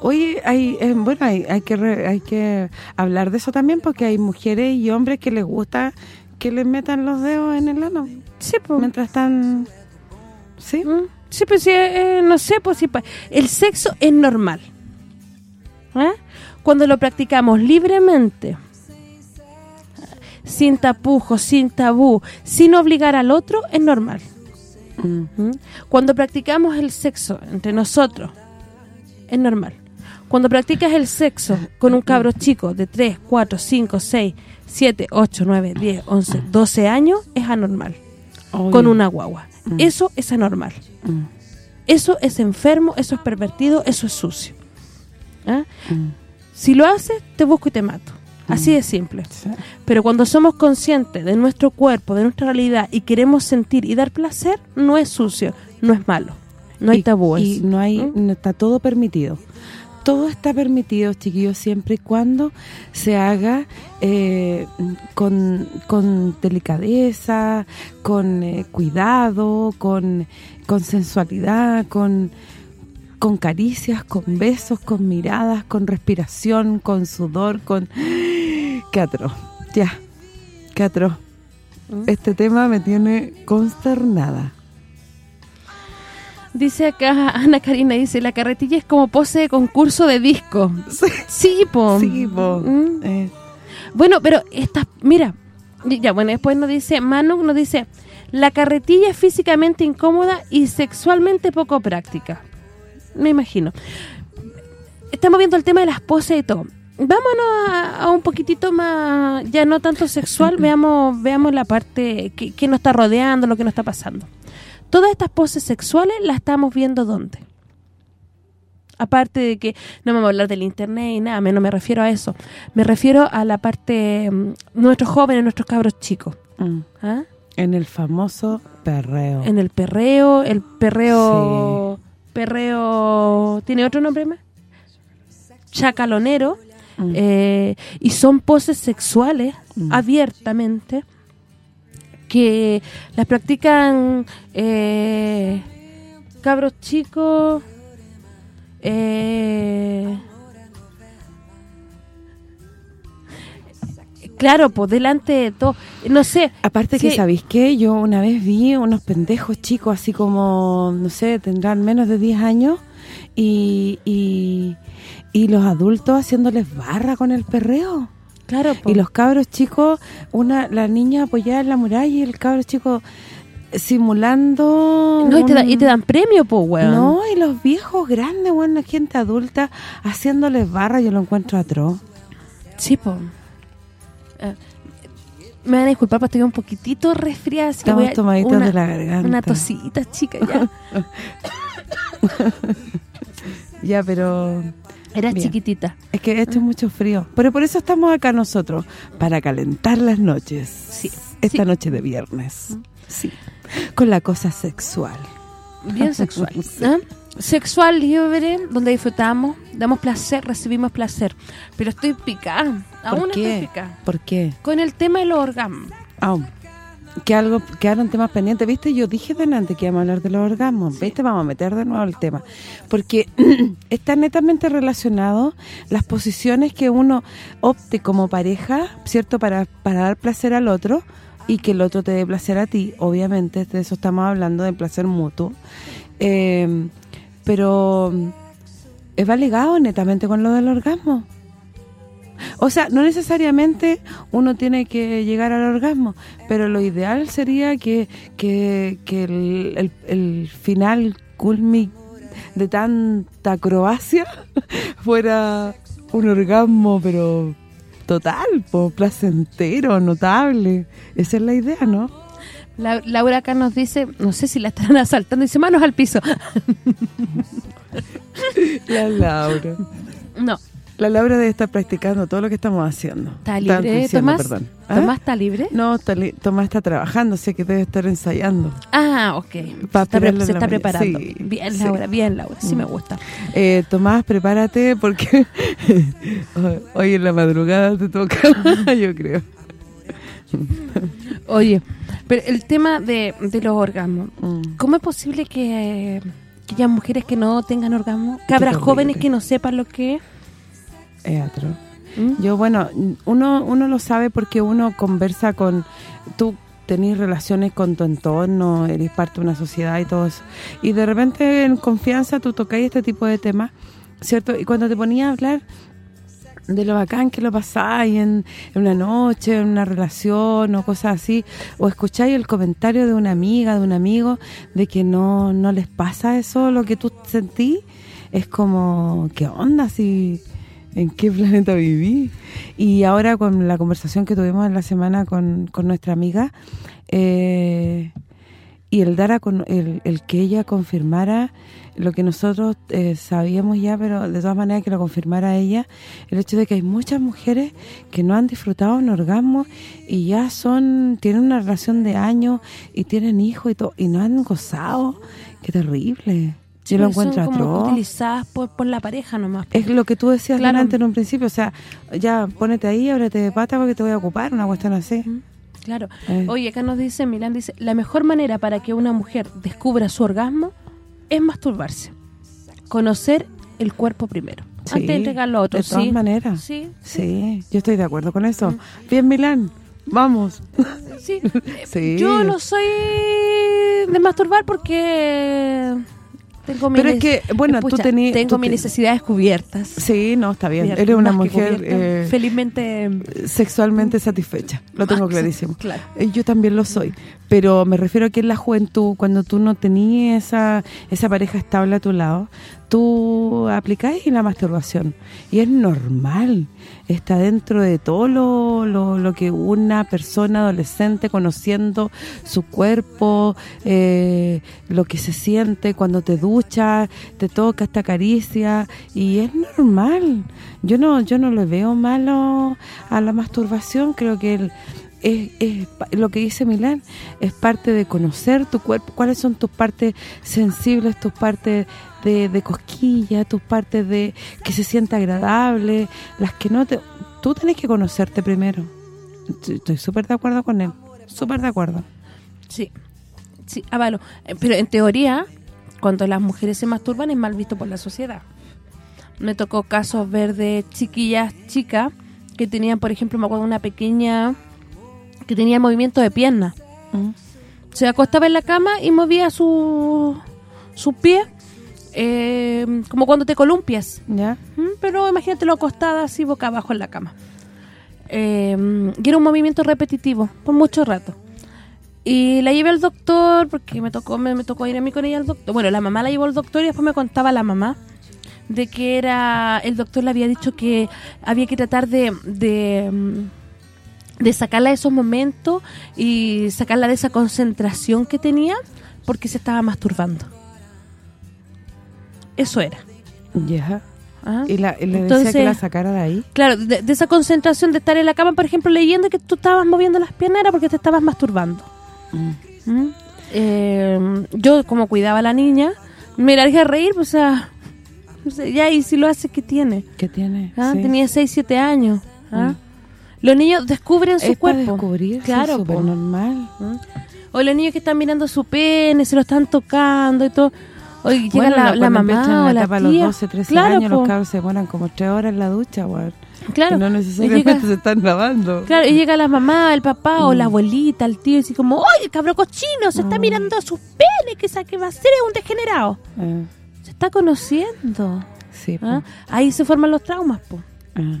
Oye, hay, eh, bueno, hay, hay que re- hay que hablar de eso también porque hay mujeres y hombres que les gusta que les metan los dedos en el ano Sí, pues. mientras están... ¿Sí? Sí, pues sí, eh, no sé, pues sí, el sexo es normal. ¿Eh? Cuando lo practicamos libremente, sin tapujos, sin tabú, sin obligar al otro, es normal. Mm. ¿Mm? Cuando practicamos el sexo entre nosotros, es normal. Cuando practicas el sexo con un cabro chico de 3, 4, 5, 6, 7, 8, 9, 10, 11, 12 años, es anormal. Con una guagua. Mm. Eso es anormal. Mm, Eso es enfermo, eso es pervertido, eso es sucio. ¿Ah? mm, Si lo haces, te busco y te mato. Así de simple. sí. Pero cuando somos conscientes de nuestro cuerpo, de nuestra realidad y queremos sentir y dar placer, no es sucio, no es malo. No hay Y- tabúes. Y no hay, ¿Mm? no está todo permitido. Todo está permitido, chiquillos, siempre y cuando se haga eh, con, con delicadeza, con eh, cuidado, con, con sensualidad, con, con caricias, con besos, con miradas, con respiración, con sudor, con... ¡Qué atroz! Ya, qué atroz. ¿Mm? Este tema me tiene consternada. Dice acá Ana Karina, dice, la carretilla es como pose de concurso de disco. Sí, Sí, po. sí, po. ¿Mm? Eh, Bueno, pero esta, mira, ya bueno, después nos dice, Manu nos dice, la carretilla es físicamente incómoda y sexualmente poco práctica. Me imagino. Estamos viendo el tema de las poses y todo. Vámonos a, a un poquitito más, ya no tanto sexual, veamos veamos la parte que, que nos está rodeando, lo que nos está pasando. Todas estas poses sexuales las estamos viendo ¿dónde? Aparte de que no me voy a hablar del internet y nada, no me refiero a eso. Me refiero a la parte, mm, nuestros jóvenes, nuestros cabros chicos. mm. ¿ah? En el famoso perreo. En el perreo, el perreo... Perreo... ¿Tiene otro nombre más? Chacalonero. Mm. eh, y son poses sexuales, Mm. abiertamente, que las practican eh, cabros chicos... Eh, Claro, pues delante de todo. No sé. Aparte que, sí, ¿sabéis qué? Yo una vez vi unos pendejos chicos, así como, no sé, tendrán menos de 10 años, y, y, y los adultos haciéndoles barra con el perreo. Claro, po. Y los cabros chicos, una la niña apoyada en la muralla y el cabro chico simulando... No, y te, da- un- y te dan premio, pues, weón. No, y los viejos grandes, bueno, la gente adulta haciéndoles barra, yo lo encuentro atroz. Sí, po. Eh, me van a disculpar, pero estoy un poquitito resfriada. así que Estamos voy a- tomaditos una- de la garganta. Una tosita, chica, ya. Ya, pero Era Bien. chiquitita. es que esto es mucho frío. Pero por eso estamos acá nosotros, para calentar las noches. Sí. Esta Sí. noche de viernes. Sí. Con la cosa sexual. Bien sexual. ¿ah? Sexual libre, donde disfrutamos, damos placer, recibimos placer. Pero estoy picada. Aún ¿Por estoy qué? picada. ¿Por qué? Con el tema del orgasmo. Ah, que algo quedaron temas pendientes, ¿viste? Yo dije delante que íbamos a hablar de los orgasmos, ¿viste? Vamos a meter de nuevo el tema. Porque está netamente relacionado las posiciones que uno opte como pareja, ¿cierto? Para, para dar placer al otro y que el otro te dé placer a ti, obviamente, de eso estamos hablando, de placer mutuo. Eh, pero eh, va ligado netamente con lo del orgasmo. O sea, no necesariamente uno tiene que llegar al orgasmo, pero lo ideal sería que, que, que el, el- el final culmi de tanta acrobacia fuera un orgasmo, pero total, po, placentero, notable. Esa es la idea, ¿no? La- Laura acá nos dice, no sé si la están asaltando, dice manos al piso. La Laura. no, La Laura debe estar practicando todo lo que estamos haciendo. ¿está libre diciendo, Tomás? perdón. ¿Ah? ¿Tomás está libre? No, está li- Tomás está trabajando, sé que debe estar ensayando. Ah, ok. Se está, pre- se preparando. Sí, bien, sí. Laura, bien, Laura. Sí Mm. me gusta. Eh, Tomás, prepárate porque hoy en la madrugada te toca, yo creo. Oye, pero el tema de, de los orgasmos. Mm. ¿Cómo es posible que, que haya mujeres que no tengan orgasmo? Que habrá jóvenes que no sepan lo que es. Es atroz. ¿Mm? Yo, bueno, uno uno lo sabe porque uno conversa con... Tú tenés relaciones con tu entorno, eres parte de una sociedad y todo eso. Y de repente, en confianza, tú tocáis este tipo de temas, ¿cierto? Y cuando te ponías a hablar de lo bacán que lo pasáis en, en una noche, en una relación o cosas así, o escucháis el comentario de una amiga, de un amigo, de que no, no les pasa eso, lo que tú sentís, es como, ¿qué onda? Si, ¿En qué planeta viví? Y ahora con la conversación que tuvimos en la semana con, con nuestra amiga, eh, y el dar a con- el, el que ella confirmara lo que nosotros eh, sabíamos ya, pero de todas maneras que lo confirmara ella, el hecho de que hay muchas mujeres que no han disfrutado un orgasmo y ya son tienen una relación de años y tienen hijos y todo y no han gozado. Qué terrible. Yo lo Pero son encuentro como atroz. utilizadas por, por la pareja nomás. po. Es lo que tú decías Claro. delante en un principio, o sea, ya ponete ahí, ábrete de pata porque te voy a ocupar, una cuestión así. Claro. Eh. Oye, acá nos dice, Milán dice, la mejor manera para que una mujer descubra su orgasmo es masturbarse. Conocer el cuerpo primero. Sí, antes de entregarlo a otro. de todas sí. maneras. Sí, Sí, yo estoy de acuerdo con eso. Bien, Milán, vamos. sí. Sí. Yo no soy de masturbar porque tengo Pero es que, bueno, tú tenías... tengo tú mis necesidades cubiertas. Sí, no, está bien. Eres una mujer eh, felizmente sexualmente satisfecha. Lo tengo Más, clarísimo. claro. Eh, Yo también lo soy. Pero me refiero a que en la juventud, cuando tú no tenías esa, esa pareja estable a tu lado, tú aplicáis la masturbación. Y es normal. Está dentro de todo lo, lo, lo que una persona adolescente conociendo su cuerpo, eh, lo que se siente cuando te duchas, te toca esta caricia. Y es normal. Yo no yo no le veo malo a la masturbación. Creo que es, es lo que dice Milán, es parte de conocer tu cuerpo, cuáles son tus partes sensibles, tus partes de, de cosquilla, tus partes de que se sienta agradable, las que no te... Tú tenés que conocerte primero. Estoy- Estoy súper de acuerdo con él, súper de acuerdo. Sí, sí, avalo. Eh, Pero en teoría, cuando las mujeres se masturban es mal visto por la sociedad. Me tocó casos ver de chiquillas chicas que tenían, por ejemplo, me acuerdo una pequeña que tenía movimiento de pierna. Mm. Se acostaba en la cama y movía su, su pie eh, como cuando te columpias. ¿Ya? Mm, Pero imagínatelo acostada así boca abajo en la cama. Eh, y era un movimiento repetitivo por mucho rato. Y la llevé al doctor porque me tocó me, me tocó ir a mí con ella al doctor. Bueno, la mamá la llevó al doctor y después me contaba la mamá de que era el doctor le había dicho que había que tratar de, de, mm, de sacarla de esos momentos y sacarla de esa concentración que tenía porque se estaba masturbando. Eso era. Ya. ¿ah? Y, la, y le decía Entonces- que la sacara de ahí. Claro, de, de esa concentración de estar en la cama, por ejemplo, leyendo que tú estabas moviendo las piernas era porque te estabas masturbando. Mm. ¿Mm? Eh, yo, como cuidaba a la niña, me largué a reír, pues, o sea, ya, y si lo hace, ¿qué tiene? ¿Qué tiene? ¿Ah? Sí. Tenía 6, 7 años. ¿ah? Mm. Los niños descubren su es para cuerpo. descubrir, claro, súper normal. ¿Mm? O los niños que están mirando su pene, se lo están tocando y todo. O llega Bueno, la, la mamá o la a tía. los 12, 13 claro, años, po. los cabros se ponen como tres horas en la ducha, weón. claro. Y no necesariamente llega- se están lavando. Claro, y llega la mamá, el papá o la Mm. abuelita, el tío, y así como, ¡Oye, el cabro cochino! Se está Mm. mirando sus penes, que esa que va a ser es un degenerado. Eh, Se está conociendo. sí. ¿ah? Ahí se forman los traumas, po. Ah.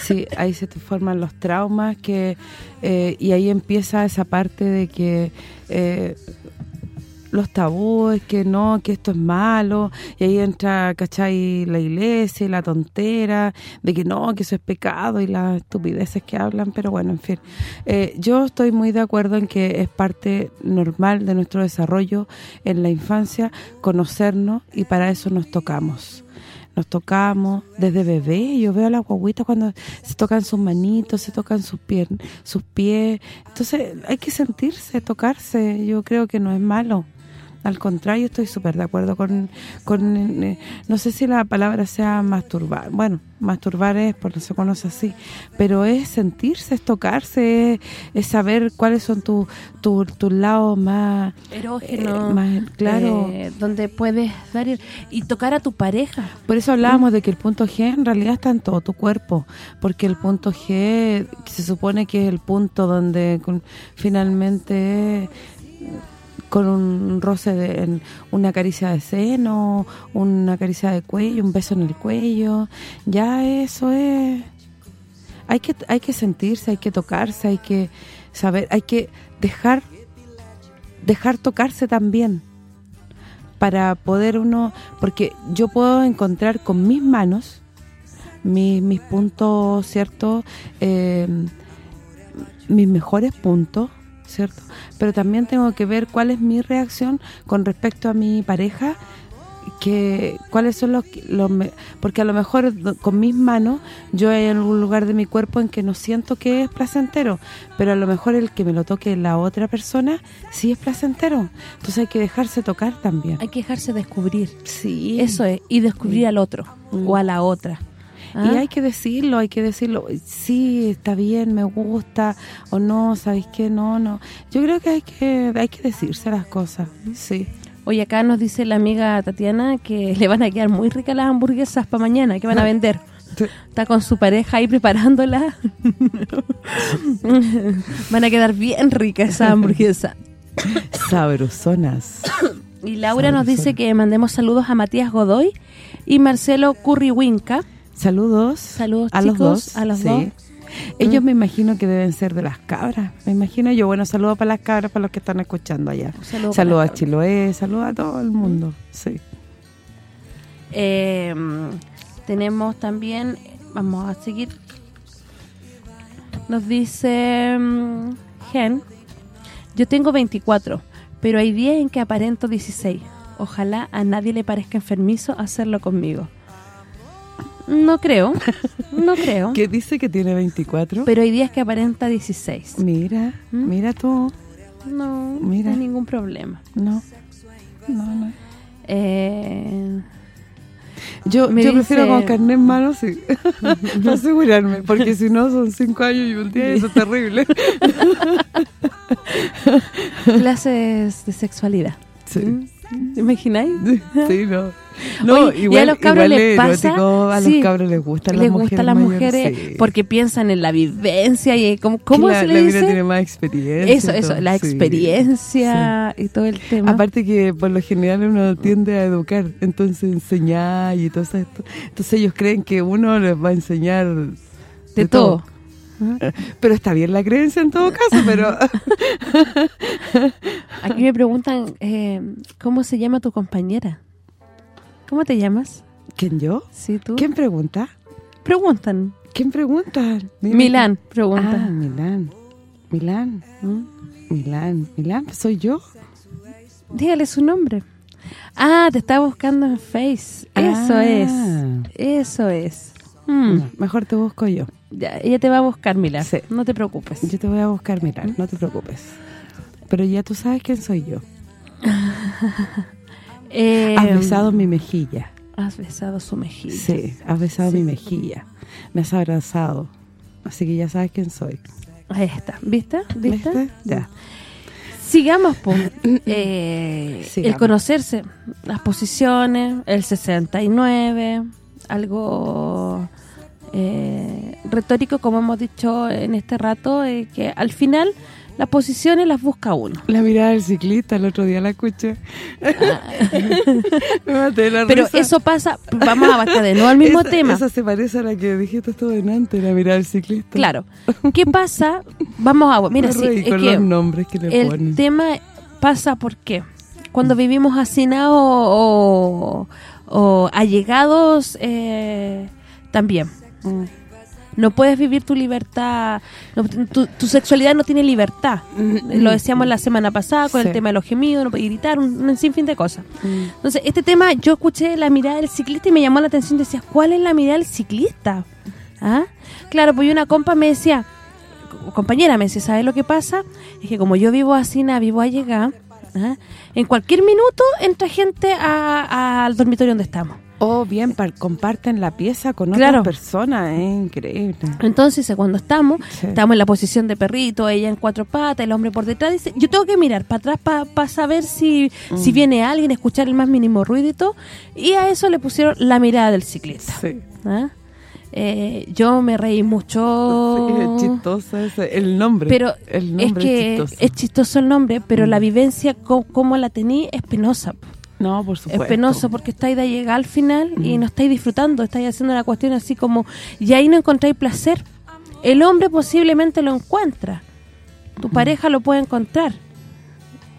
Sí, ahí se te forman los traumas que eh, y ahí empieza esa parte de que eh, los tabúes, que no, que esto es malo, y ahí entra, ¿cachai? La iglesia y la tontera, de que no, que eso es pecado y las estupideces que hablan, pero bueno, en fin. Eh, yo estoy muy de acuerdo en que es parte normal de nuestro desarrollo en la infancia conocernos y para eso nos tocamos nos tocamos desde bebé, yo veo a las guaguitas cuando se tocan sus manitos, se tocan sus pies, sus pies, entonces hay que sentirse, tocarse, yo creo que no es malo. Al contrario, estoy súper de acuerdo con, con eh, no sé si la palabra sea masturbar, bueno, masturbar es, porque se conoce así, pero es sentirse, es tocarse, es, es saber cuáles son tus tu, tus lados más, Erógeno. eh, más claro, eh, donde puedes dar y, tocar a tu pareja. Por eso hablábamos de que el punto G en realidad está en todo tu cuerpo, porque el punto G se supone que es el punto donde finalmente con un roce de en una caricia de seno, una caricia de cuello, un beso en el cuello, ya eso es hay que hay que sentirse, hay que tocarse, hay que saber, hay que dejar dejar tocarse también para poder uno, porque yo puedo encontrar con mis manos mis, mis puntos, ¿cierto? Eh, mis mejores puntos, ¿cierto? Pero también tengo que ver cuál es mi reacción con respecto a mi pareja, que cuáles son los, porque a lo mejor con mis manos yo hay algún lugar de mi cuerpo en que no siento que es placentero, pero a lo mejor el que me lo toque la otra persona sí es placentero. Entonces hay que dejarse tocar también. Hay que dejarse descubrir. Sí. Eso es, y descubrir Sí. al otro Mm. o a la otra. ¿Ah? Y hay que decirlo, hay que decirlo, sí, está bien, me gusta, o no, ¿sabéis qué? No, no. Yo creo que hay que hay que decirse las cosas, sí. Oye, acá nos dice la amiga Tatiana que le van a quedar muy ricas las hamburguesas para mañana, que van a vender. Está con su pareja ahí preparándola. van a quedar bien ricas esas hamburguesas. Sabrosonas. Y Laura nos dice que mandemos saludos a Matías Godoy y Marcelo Curriwinca. Saludos. Saludos, a los dos. a los sí. dos. Ellos Mm. me imagino que deben ser de las cabras. Me imagino yo. Bueno, saludos para las cabras, para los que están escuchando allá. Saludo Saludos para a. Chiloé, saludos a todo el mundo. Sí. Eh, tenemos también, vamos a seguir. Nos dice mm, Gen, yo tengo 24, pero hay días en que aparento 16. Ojalá a nadie le parezca enfermizo hacerlo conmigo. No creo, no creo. ¿Qué dice que tiene 24? Pero hay días que aparenta 16. Mira, ¿Mm? mira tú. No, Mira. no hay ningún problema. No, no, no. Eh, Yo, prefiero con carnet en mano, sí. Para asegurarme, porque si no son cinco años y un día y eso es terrible. clases de sexualidad. Sí. ¿Mm? ¿Te imagináis? Sí, no. No, Oye, y a los cabros les es pasa, a sí, los cabros les gustan las les mujeres gustan las mayores, mujeres sí. porque piensan en la vivencia y cómo, ¿cómo se le la dice? tiene más experiencia. Eso, eso, todo, la sí, experiencia y todo el tema. Aparte que por lo general uno tiende a educar, entonces enseñar y todo esto. Entonces ellos creen que uno les va a enseñar de, de todo. Pero está bien la creencia en todo caso, pero... Aquí me preguntan, eh, ¿cómo se llama tu compañera? ¿Cómo te llamas? ¿Quién yo? Sí, tú. ¿Quién pregunta? Preguntan. ¿Quién pregunta? Mira. Milán Ah, pregunta. Milán. Milán. ¿Mm? Milán. Milán, ¿soy yo? Dígale su nombre. Ah, te está buscando en Face. Eso Ah. es. Eso es. Mm. No, mejor te busco yo. Ya, ella te va a buscar, Milán. Sí. No te preocupes. Yo te voy a buscar, Milán, no te preocupes. Pero ya tú sabes quién soy yo. Eh, Has besado mi mejilla. Has besado su mejilla. Sí, has besado Sí. mi mejilla. Me has abrazado. Así que ya sabes quién soy. Ahí está. ¿Viste? ¿Viste? ¿Viste? Ya. Sigamos, pues. el Sigamos. conocerse, las posiciones, el 69, algo eh, retórico, como hemos dicho en este rato, eh, que al final las posiciones las busca uno. La mirada del ciclista, el otro día la escuché. Me maté de la Pero risa. eso pasa, vamos a abarcar de nuevo al mismo Esa- tema. Esa se parece a la que dijiste tú delante, la mirada del ciclista. Claro. ¿Qué pasa? Vamos a... Mira, Me sí, es con que los nombres que le el ponen. tema pasa porque cuando vivimos hacinados o, o allegados eh, también Mm. No puedes vivir tu libertad no, tu, tu sexualidad no tiene libertad lo decíamos la semana pasada con. Sí. el tema de los gemidos no puedes gritar un, un sinfín de cosas Mm. entonces este tema yo escuché la mirada del ciclista y me llamó la atención decía ¿cuál es la mirada del ciclista? ¿Ah? claro pues una compa me decía compañera me dice, ¿sabes lo que pasa? Es que como yo vivo así, na, vivo a llegar, ¿ah? en cualquier minuto entra gente al dormitorio donde estamos. O bien par- comparten la pieza con Claro. otras personas, es increíble. Entonces, eh, cuando estamos, Sí. estamos en la posición de perrito, ella en cuatro patas, el hombre por detrás, dice, yo tengo que mirar para atrás para saber si, Mm. si viene alguien, escuchar el más mínimo ruido y todo, y a eso le pusieron la mirada del ciclista. Sí. ¿ah? Eh, yo me reí mucho... Sí, es chistoso ese, el nombre. pero el es nombre que es chistoso. chistoso el nombre, pero Mm. la vivencia co- como la tení es penosa. No, por supuesto. Es penoso porque estáis de llegar al final y no estáis disfrutando, estáis haciendo una cuestión así como y ahí no encontráis placer. El hombre posiblemente lo encuentra. Tu Mm. pareja lo puede encontrar.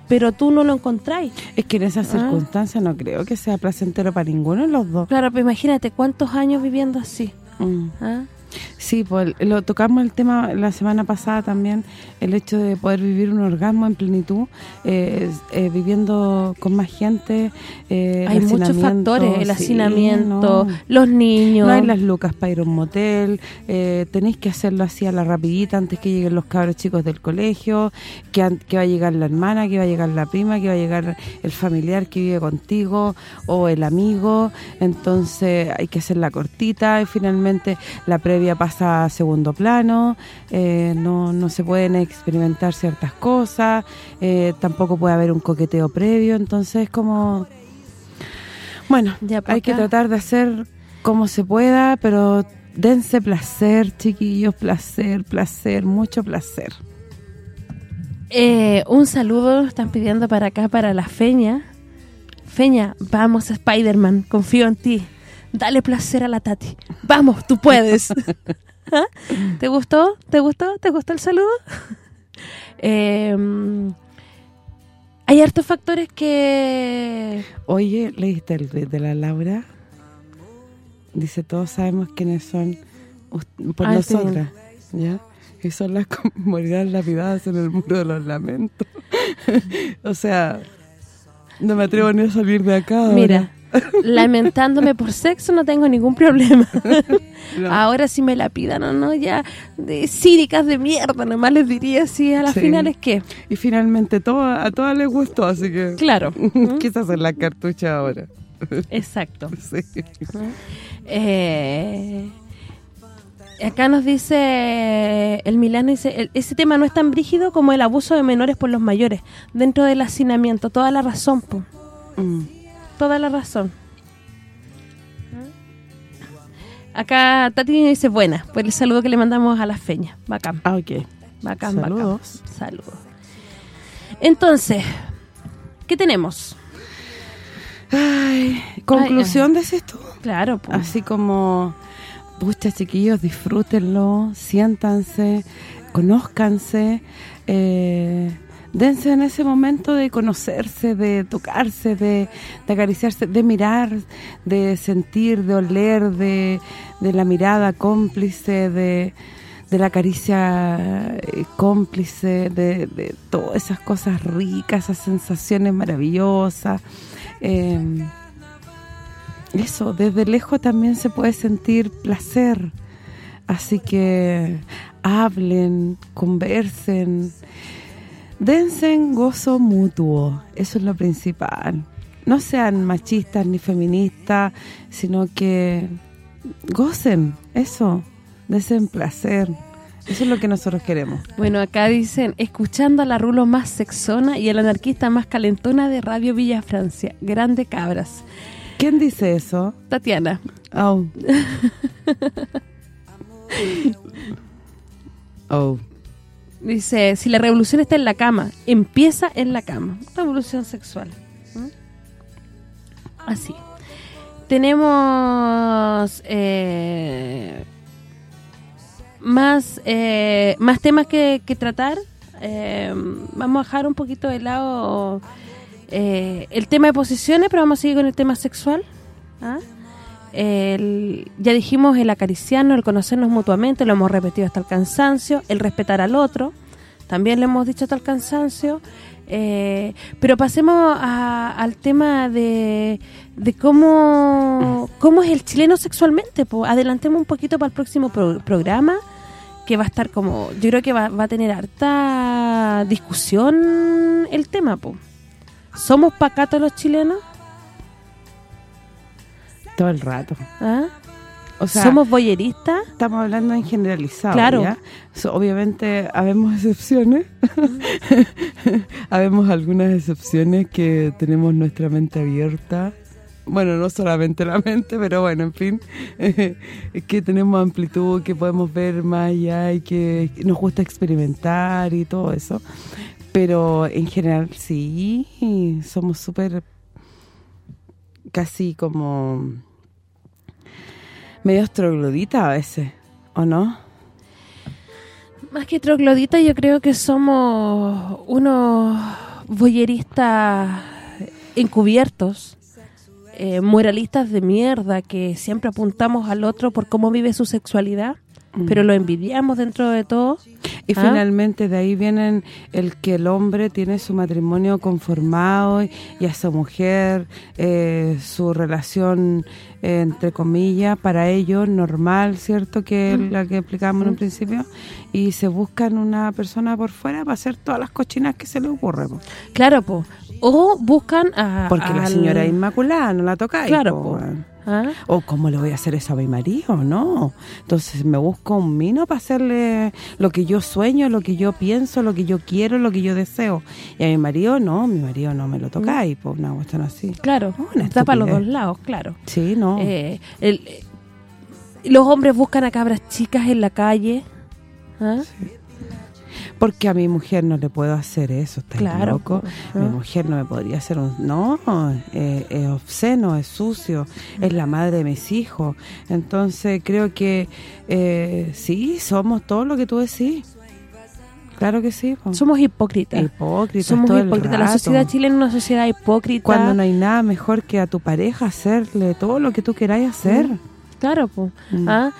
Pero tú no lo encontráis. Es que en esas Ah. circunstancias no creo que sea placentero para ninguno de los dos. Claro, pero imagínate cuántos años viviendo así. Mm. ¿ah? Sí, pues lo tocamos el tema la semana pasada también, el hecho de poder vivir un orgasmo en plenitud, eh, eh, viviendo con más gente, eh, Hay muchos factores, el sí, hacinamiento, no. los niños. No hay las lucas para ir a un motel, eh, tenéis que hacerlo así a la rapidita antes que lleguen los cabros chicos del colegio, que, que va a llegar la hermana, que va a llegar la prima, que va a llegar el familiar que vive contigo o el amigo, entonces hay que hacerla cortita y finalmente la previa pasa a segundo plano, eh, no, no se pueden experimentar ciertas cosas, eh, tampoco puede haber un coqueteo previo, entonces como... Bueno, Ya, pa' hay que tratar de hacer como se pueda, pero dense placer, chiquillos, placer, placer, mucho placer. Eh, un saludo están pidiendo para acá, para la Feña. Feña, vamos Spider-Man, confío en ti. Dale placer a la Tati. Vamos, tú puedes. ¿Te gustó? ¿Te gustó? ¿Te gustó el saludo? Eh, hay hartos factores que... Oye, ¿leíste el de la Laura? Dice, todos sabemos quiénes son por Ah, sí. nosotras, ¿ya? Y son las morirán lapidadas en el muro de los lamentos. o sea, no me atrevo ni a salir de acá ahora. Lamentándome por sexo no tengo ningún problema. No. Ahora si me la pidan o no, ya de cínicas de mierda, nomás les diría así a las Sí. finales que, Y finalmente todo, a todas les gustó, así que claro, quise hacer la cartucha ahora. exacto. Sí. Eh, acá nos dice el Milano, dice, ese tema no es tan brígido como el abuso de menores por los mayores, dentro del hacinamiento, toda la razón, po. Mm. Toda la razón. Acá Tati dice buena, por el saludo que le mandamos a las feñas. Bacán, Ah, ok. bacán, Saludos. bacán. Saludos. Entonces, ¿qué tenemos? Ay, conclusión de esto. Claro, pues. Así como, pucha chiquillos, disfrútenlo, siéntanse, conózcanse, eh, dense en ese momento de conocerse, de tocarse, de, de acariciarse, de mirar, de sentir, de oler, de, de la mirada cómplice, de, de la caricia eh, cómplice, de, de todas esas cosas ricas, esas sensaciones maravillosas. eh, eso, desde lejos también se puede sentir placer. Así que hablen, conversen, dense en gozo mutuo. Eso es lo principal. No sean machistas ni feministas, sino que gocen, eso, desen placer. Eso es lo que nosotros queremos. Bueno, acá dicen, escuchando a la Rulo más sexona y a la anarquista más calentona de Radio Villa Francia. Grande cabras. ¿Quién dice eso? Tatiana. Oh. oh. Dice, si la revolución está en la cama, empieza en la cama. Revolución sexual. Así. Tenemos eh, más eh, más temas que, que tratar. Eh, vamos a dejar un poquito de lado eh, el tema de posiciones, pero vamos a seguir con el tema sexual. ¿ah? El- ya dijimos el acariciarnos, el conocernos mutuamente, lo hemos repetido hasta el cansancio, el respetar al otro, también lo hemos dicho hasta el cansancio, eh, pero pasemos a- al tema de, de cómo, cómo es el chileno sexualmente, po. adelantemos un poquito para el próximo pro- programa, que va a estar como, yo creo que va, va a tener harta discusión el tema, po. ¿Somos pacatos los chilenos? Todo el rato. ¿Ah? O sea, ¿Somos boyeristas? estamos hablando en generalizado, Claro. ¿ya? So, obviamente, habemos excepciones. habemos algunas excepciones que tenemos nuestra mente abierta. Bueno, no solamente la mente, pero bueno, en fin. que tenemos amplitud, que podemos ver más allá y que nos gusta experimentar y todo eso. Pero en general sí, somos súper casi como medio trogloditas a veces, ¿o no? Más que trogloditas, yo creo que somos unos boyeristas encubiertos, eh, moralistas de mierda, que siempre apuntamos al otro por cómo vive su sexualidad, pero lo envidiamos dentro de todo. Y ¿Ah? finalmente de ahí vienen el que el hombre tiene su matrimonio conformado y, a su mujer eh, su relación, eh, entre comillas, para ellos normal, ¿cierto? Que es la que explicábamos en un principio. Y se buscan una persona por fuera para hacer todas las cochinas que se le ocurre. po. Claro, po. O buscan a... Porque la señora Inmaculada no la tocáis. Claro, po. ¿Ah? ¿O cómo le voy a hacer eso a mi marido? No. Entonces me busco un mino para hacerle lo que yo sueño, lo que yo pienso, lo que yo quiero, lo que yo deseo. Y a mi marido, no, mi marido no me lo tocáis, pues una cuestión así. Claro, está para los dos lados, claro. Sí, no. Eh, el- eh, los hombres buscan a cabras chicas en la calle. ¿ah? Porque a mi mujer no le puedo hacer eso, ¿estás Claro, loco? po, Mi mujer no me podría hacer un... No, eh, es obsceno, es sucio, es la madre de mis hijos. Entonces creo que eh, sí, somos todo lo que tú decís. Claro que sí. po. Somos hipócritas. hipócritas Somos todo el hipócritas. La sociedad chilena es una sociedad hipócrita. Cuando no hay nada mejor que a tu pareja hacerle todo lo que tú queráis hacer. Claro. Mm. ¿ah?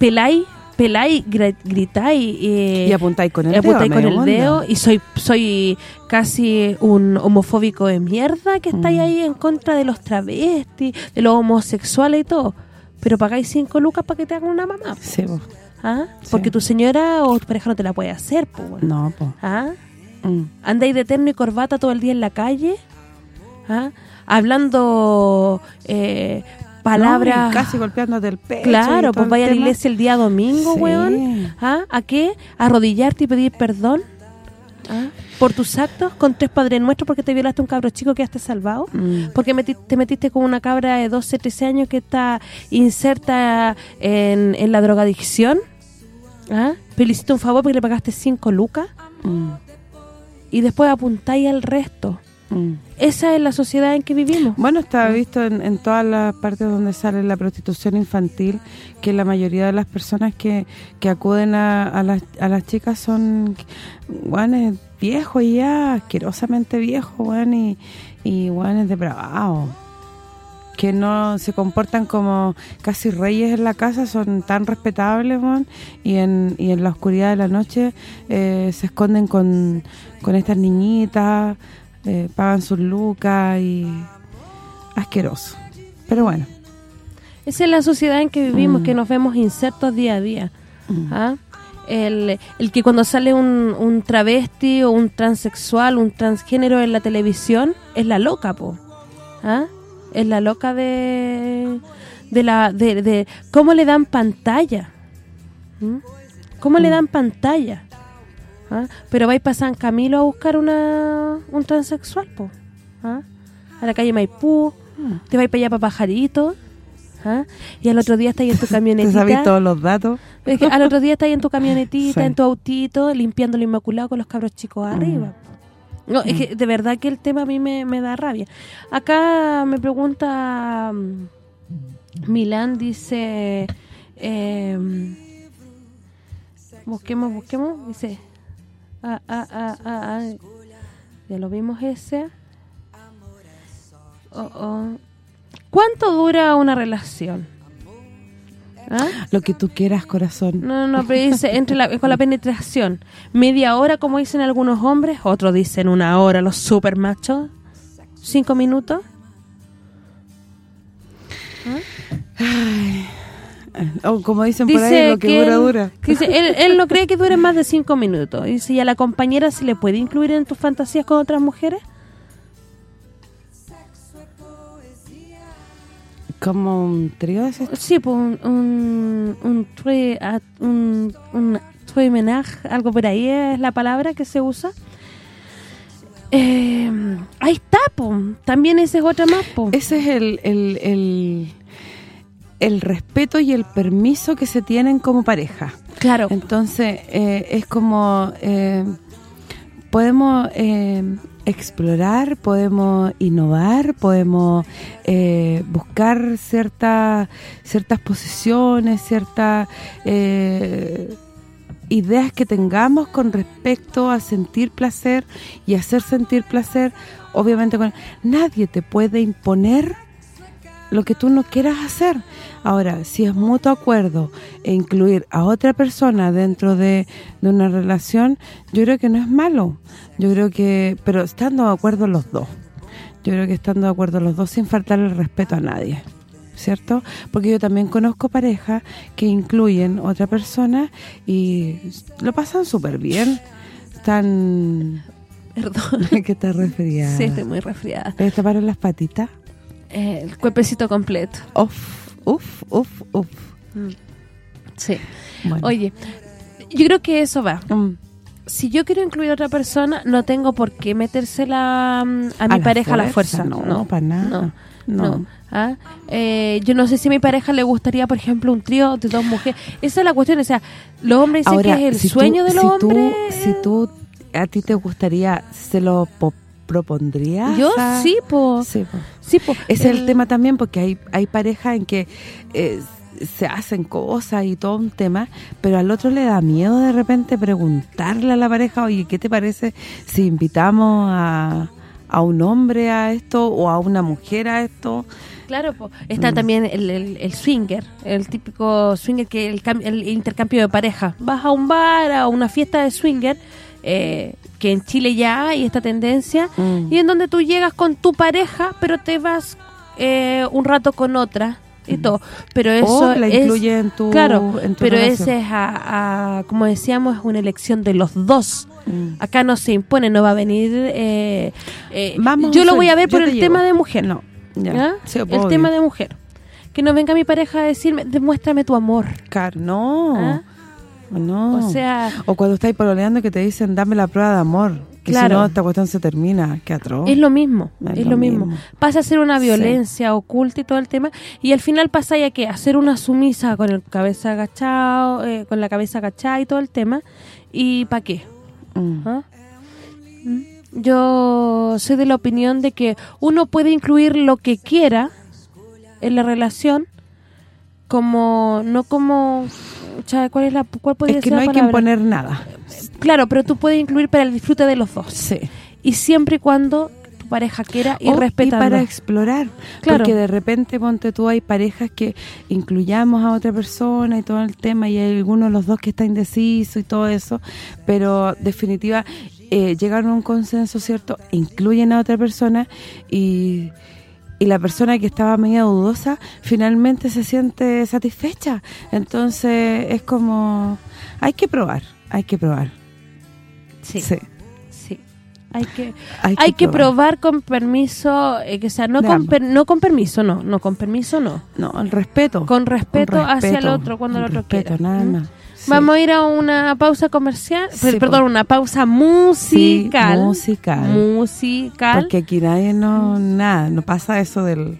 Peláis, peláis, gri- gritáis. eh, Y apuntáis con el y apuntáis dedo. con el dedo y soy soy casi un homofóbico de mierda que estáis Mm. ahí en contra de los travestis, de los homosexuales y todo. Pero pagáis cinco lucas para que te hagan una mamá. Sí, po. ¿Ah? Sí. Porque tu señora o tu pareja no te la puede hacer, weón. No, pues. ¿Ah? Andáis de terno y corbata todo el día en la calle, ¿ah? hablando eh, palabras... casi golpeándote el pecho. Claro, pues vaya a la iglesia el día domingo, Sí. weón. ¿Ah? ¿A qué? ¿A arrodillarte y pedir perdón? ¿ah? por tus actos, con tres padres nuestros porque te violaste un cabro chico que has salvado, Mm. porque meti- te metiste con una cabra de 12, 13 años que está inserta en, en la drogadicción, ¿ah? pero le hiciste un favor porque le pagaste 5 lucas Mm. y después apuntáis al resto. Mm. Esa es la sociedad en que vivimos. Bueno, está visto en, en todas las partes donde sale la prostitución infantil, que la mayoría de las personas que, que acuden a, a, las, a las chicas son guanes viejos ya, asquerosamente viejos, weón, y, y guanes depravados. Que no se comportan como casi reyes en la casa, son tan respetables, weón, y en, y en la oscuridad de la noche eh, se esconden con, con estas niñitas, eh, pagan sus lucas y asqueroso. Pero bueno. Esa es la sociedad en que vivimos, Mm. que nos vemos insertos día a día. Mm. ¿ah? El, el que cuando sale un, un travesti o un transexual, un transgénero en la televisión, es la loca, po. ¿ah? Es la loca de... de la de, de cómo le dan pantalla. ¿Mm? ¿Cómo le dan pantalla? ¿Ah? Pero vais para San Camilo a buscar una un transexual, po. ¿ah? A la calle Maipú, Mm. te vais para allá para Pajarito, ¿ah? y al otro día estás en tu ¿Te camionetita. sabes todos los datos? Es que al otro día estás en tu camionetita, Sí. en tu autito, limpiando lo inmaculado con los cabros chicos arriba. No, es que de verdad que el tema a mí me, me da rabia. Acá me pregunta mm, Milán, dice... em, busquemos, busquemos, dice... Ah, ah, ah, ah, ah, ya lo vimos ese. Oh, oh. ¿Cuánto dura una relación? ¿Ah? Lo que tú quieras, corazón. No, no, pero dice entre la, con la penetración. Media hora, como dicen algunos hombres, otros dicen una hora, los super machos. Cinco minutos. O como dicen por ahí, lo que, que dura, él, dura. que dice, él, él no cree que dure más de cinco minutos. Dice, ¿y a la compañera se le puede incluir en tus fantasías con otras mujeres? Como un trío de ese- Sí, pues un, un, un, un, un trimenage, algo por ahí es la palabra que se usa. Eh, ahí está, pues. También esa es otra más, pues. Ese es el, el, el, el respeto y el permiso que se tienen como pareja. Claro. Entonces, eh, es como... eh, podemos eh, explorar, podemos innovar, podemos eh, buscar ciertas ciertas posiciones, ciertas eh, ideas que tengamos con respecto a sentir placer y hacer sentir placer, obviamente con nadie te puede imponer lo que tú no quieras hacer. Ahora, si es mutuo acuerdo e incluir a otra persona dentro de, de una relación, yo creo que no es malo. Yo creo que, pero estando de acuerdo los dos. Yo creo que estando de acuerdo los dos sin faltarle el respeto a nadie. ¿Cierto? Porque yo también conozco parejas que incluyen otra persona y lo pasan súper bien. Están... Perdón. ¿Qué te referías? Sí, estoy muy resfriada. ¿Te taparon las patitas? Eh, el cuerpecito completo. Uf, uf, uf, uf. Sí. Bueno. Oye, yo creo que eso va. Mm, Si yo quiero incluir a otra persona, no tengo por qué metérsela mm, a mi la pareja a la fuerza. No, no, para nada. No, No. no. ¿Ah? Eh, yo no sé si a mi pareja le gustaría, por ejemplo, un trío de dos mujeres. Esa es la cuestión, o sea, los hombres dicen Ahora, que es el si tú- sueño de los si hombres. Tú, si tú, a ti te gustaría, ¿se lo propondrías? Yo a- sí, po. Sí, po. Sí, po. Ese es el tema también, porque hay hay parejas en que eh, se hacen cosas y todo un tema, pero al otro le da miedo de repente preguntarle a la pareja, oye, ¿qué te parece si invitamos a, a un hombre a esto o a una mujer a esto? Claro, po. está Mm. también el, el, el swinger, el típico swinger que el, el intercambio de pareja. Vas a un bar, a una fiesta de swinger, eh, que en Chile ya hay esta tendencia, Mm. y en donde tú llegas con tu pareja, pero te vas eh, un rato con otra y todo. Pero eso o la es- incluye en tu Claro, en tu pero ese es, a, a- como decíamos, es una elección de los dos. Mm. Acá no se impone, no va a venir... eh, eh, Vamos, yo lo voy a ver por el llevo. tema de mujer. No, ya. ¿ya? Sí, el obvio. tema de mujer. Que no venga mi pareja a decirme, demuéstrame tu amor. Car- no. ¿Ah? No. O sea, O cuando estáis pololeando que te dicen, dame la prueba de amor. Que Claro. si no, esta cuestión se termina. Qué atroz. es lo mismo, Es es, lo mismo. mismo. Pasa a ser una Sí. violencia oculta y todo el tema, y al final pasa ya que hacer una sumisa con el cabeza agachado, eh, con la cabeza agachada y todo el tema, y ¿para qué? Mm. ¿Ah? ¿Mm? Yo soy de la opinión de que uno puede incluir lo que quiera en la relación, como no como ¿cuál es la cuál podría Es que ser no hay que imponer nada. Claro, pero tú puedes incluir para el disfrute de los dos. Sí. Y siempre y cuando tu pareja quiera y O- respetando. para explorar. Claro. Porque de repente, ponte tú, hay parejas que incluyamos a otra persona y todo el tema, y hay alguno de los dos que está indeciso y todo eso, pero definitiva, eh, llegaron a un consenso, ¿cierto? Incluyen a otra persona y y la persona que estaba media dudosa finalmente se siente satisfecha. Entonces es como, hay que probar, hay que probar. Sí, Sí. sí. Hay que Hay que hay que probar. con permiso, eh, que sea no con per- no con permiso, no, no con permiso no. No, el respeto. Con respeto, hacia el respeto, otro cuando el con otro respeto, quiera. nada ¿Mm? más. Sí. Vamos a ir a una pausa comercial, Sí, per- perdón, por- una pausa musical. Sí, musical. Musical. Porque aquí nadie no, nada, no pasa eso del,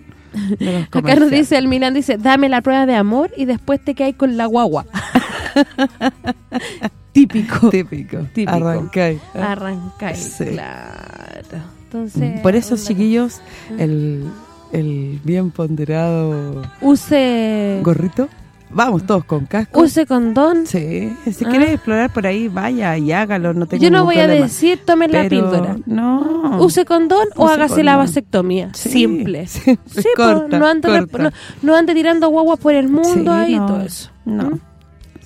de los Acá nos dice el Milan, dice, dame la prueba de amor y después te quedas con la guagua. Típico. Típico. Típico. Arrancáis. Claro. Entonces, Por eso, chiquillos, el, el bien ponderado use gorrito. Vamos todos con casco. use condón. Sí, si Ah. quieres explorar por ahí, vaya y hágalo, no tengo Yo no voy a problema. decir tome la píldora. No. Use condón o Use hágase la condón. vasectomía. Sí, Simple. sí, Sí, corta, pues, no, ande corta. no, no ande tirando guaguas por el mundo Sí, ahí y no, todo eso. No. ¿Mm?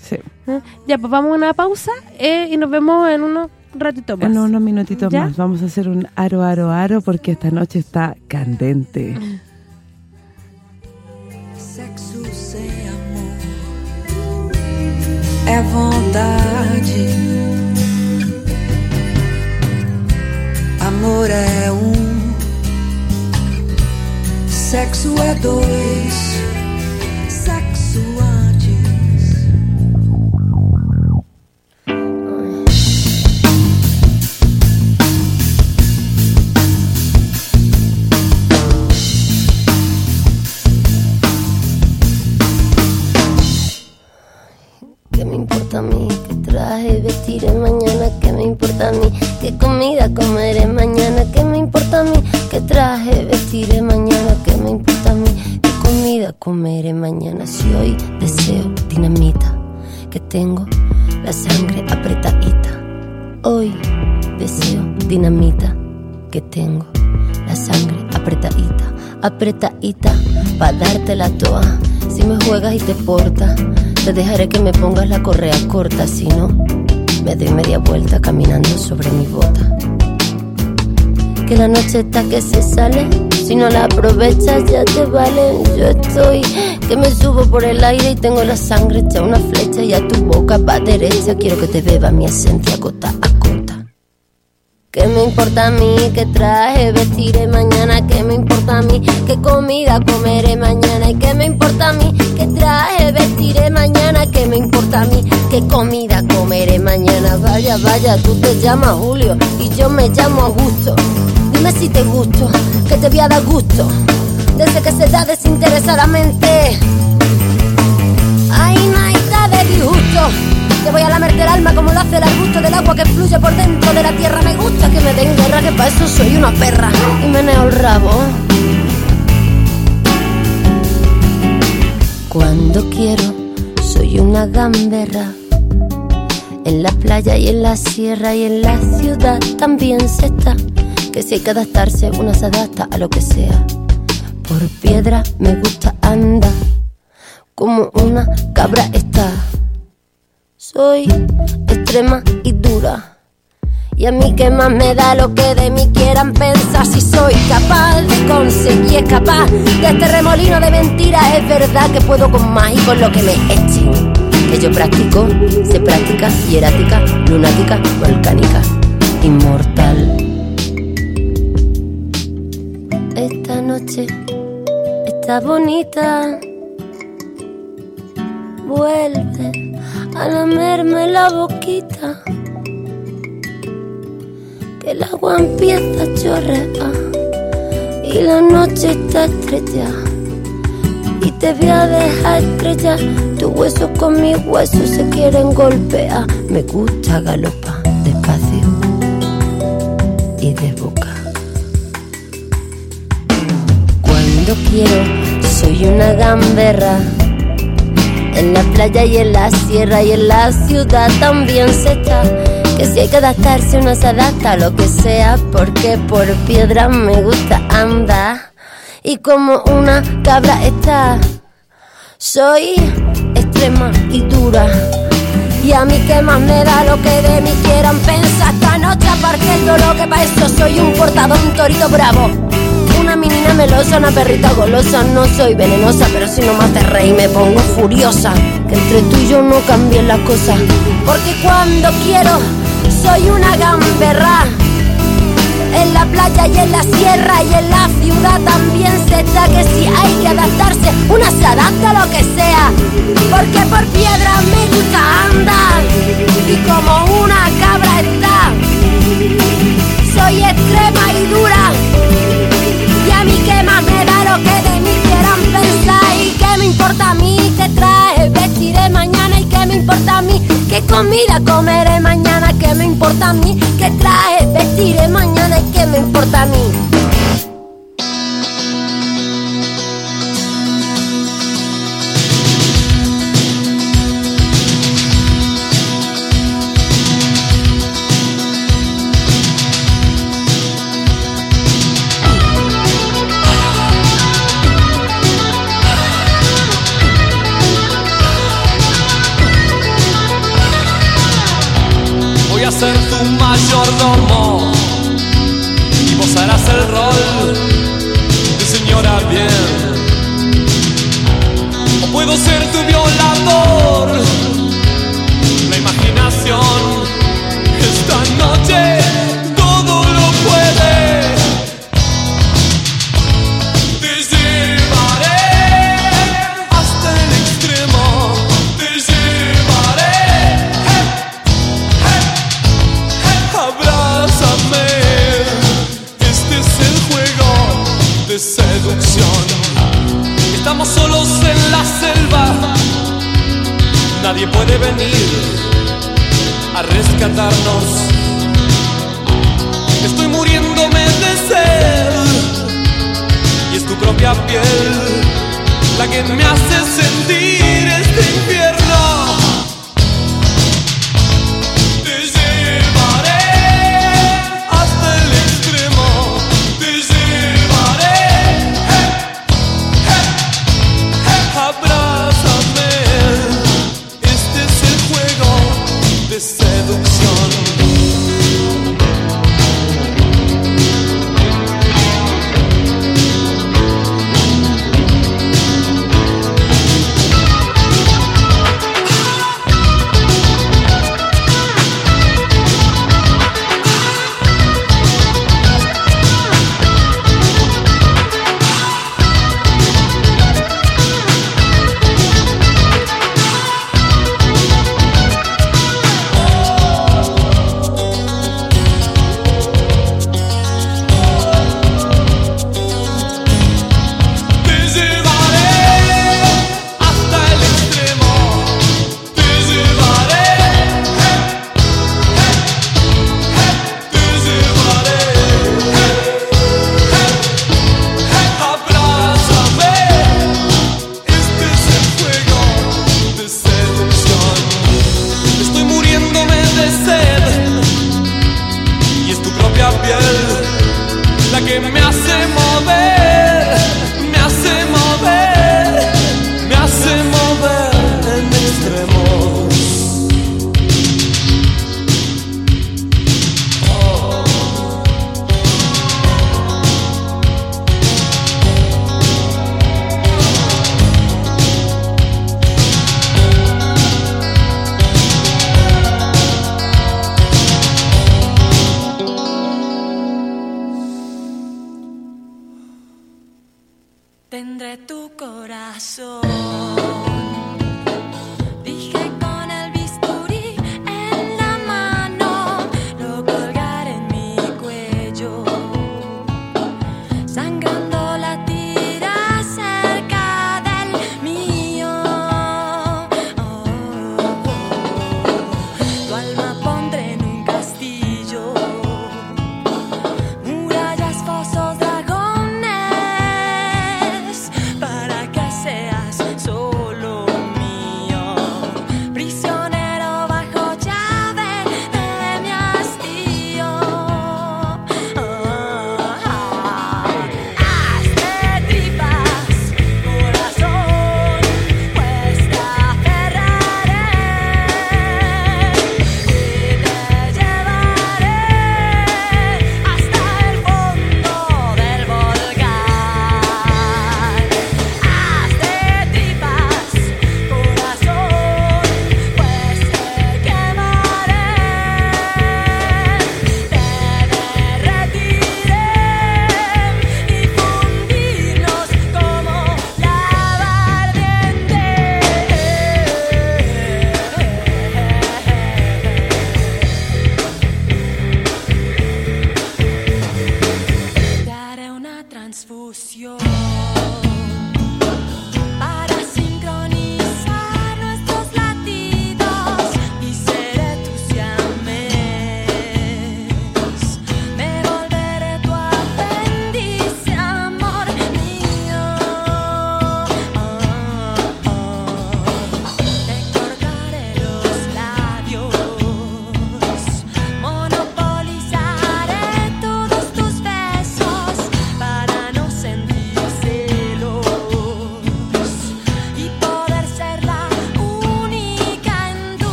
Sí. ¿Eh? Ya, pues vamos a una pausa eh, y nos vemos en unos ratitos más. En unos minutitos ¿Ya? más vamos a hacer un aro, aro, aro porque esta noche está candente. é vontade. Amor é um, sexo é dois, importa a mí? ¿Qué traje vestiré mañana? ¿Qué me importa a mí? ¿Qué comida comeré mañana? ¿Qué me importa a mí? ¿Qué traje vestiré mañana? ¿Qué me importa a mí? ¿Qué comida comeré mañana? Si hoy deseo dinamita, que tengo la sangre apretadita. Hoy deseo dinamita, que tengo la sangre apretadita, apretadita, pa' darte la toa. Si me juegas y te portas, te dejaré que me pongas la correa corta, si no, me doy media vuelta caminando sobre mi bota. Que la noche está que se sale, si no la aprovechas ya te vale. Yo estoy que me subo por el aire y tengo la sangre hecha una flecha y a tu boca va derecha. Quiero que te beba mi esencia gota a gota. ¿Qué me importa a mí? ¿Qué traje vestiré mañana? ¿Qué me importa a mí? ¿Qué comida comeré mañana? ¿Y qué me importa a mí? ¿Qué traje vestiré mañana? ¿Qué me importa a mí? ¿Qué comida comeré mañana? Vaya, vaya, tú te llamas Julio y yo me llamo Augusto. Dime si te gusto, que te voy a dar gusto. Desde que se da desinteresadamente. Ay, naita de disgusto. Te voy a lamerte el alma como lo hace el arbusto del agua que fluye por dentro de la tierra. Me gusta que me den guerra, que para eso soy una perra. Y meneo el rabo. Cuando quiero, soy una gamberra. En la playa y en la sierra y en la ciudad también se está. Que si hay que adaptarse, una se adapta a lo que sea. Por piedra me gusta andar, como una cabra está. Soy extrema y dura. Y a mí que más me da lo que de mí quieran pensar si soy capaz de conseguir escapar de este remolino de mentiras. Es verdad que puedo con más y con lo que me echen. Que yo practico, se práctica, hierática, lunática, volcánica, inmortal. Esta noche está bonita. Vuelve a lamerme la boquita. Que el agua empieza a chorrear y la noche está estrecha. Y te voy a dejar estrella, tu hueso con mi hueso se quieren golpear. Me gusta galopar despacio y de boca. Cuando quiero, soy una gamberra. En la playa y en la sierra y en la ciudad también se está. Que si hay que adaptarse, uno se adapta a lo que sea, porque por piedra me gusta andar. Y como una cabra está, soy extrema y dura. Y a mí que más me da lo que de mí quieran pensar esta noche aparqué el dolor que para eso soy un portador, un torito bravo. Menina melosa, una perrita golosa, no soy venenosa, pero si no me hace reír me pongo furiosa. Que entre tú y yo no cambien las cosas, porque cuando quiero soy una gamberra. En la playa y en la sierra y en la ciudad también se está que si hay que adaptarse, una se adapta a lo que sea. Porque por piedra me gusta andar y como una cabra está. Soy extrema y dura me importa a mí que traje vestiré mañana y qué me importa a mí qué comida comeré mañana qué me importa a mí qué traje vestiré mañana y qué me importa a mí ser tu mayordomo y vos harás el rol de señora bien. O puedo ser tu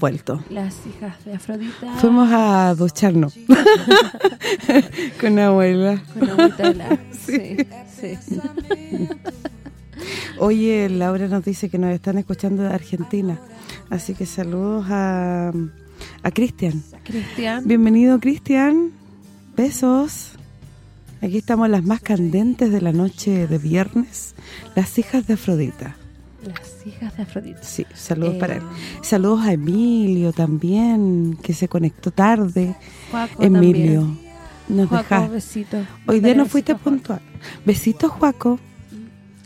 Vuelto. Las hijas de Afrodita Fuimos a ducharnos con la abuela. con helada. Sí, sí. Oye, Laura nos dice que nos están escuchando de Argentina. Así que saludos a, a Cristian. Cristian, Bienvenido, Cristian. Besos. Aquí estamos las más candentes de la noche de viernes. Las hijas de Afrodita. Las hijas de Afrodita. Sí, saludos Eh, para él. Saludos a Emilio también, que se conectó tarde. Juaco Emilio, también. nos Juaco, deja. besito. Hoy día no fuiste puntual. Besitos, Juaco.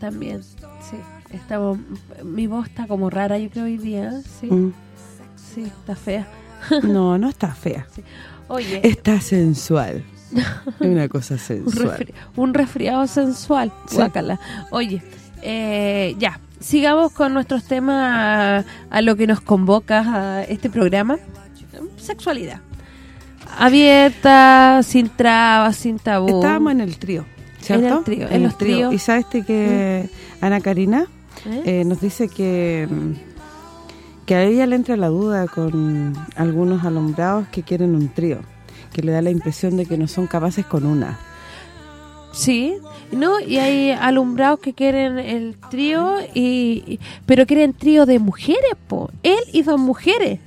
También, sí. Estamos, mi voz está como rara, yo creo, hoy día. Sí, Mm. sí, está fea. No, no está fea. Oye, Está sensual. Es una cosa un, sensual. resfri- un resfriado sensual. Sí. Oye, eh, ya, sigamos con nuestros temas a, a lo que nos convoca a este programa. Sexualidad. Abierta, sin trabas, sin tabú. Estábamos en el trío, ¿cierto? En el trío, en los tríos. Y sabes este que Ana Karina ¿Eh? eh, nos dice que mm, que a ella le entra la duda con algunos alumbrados que quieren un trío, que le da la impresión de que no son capaces con una. Sí, no, y hay alumbrados que quieren el trío, y, y- pero quieren trío de mujeres, po. Él y dos mujeres.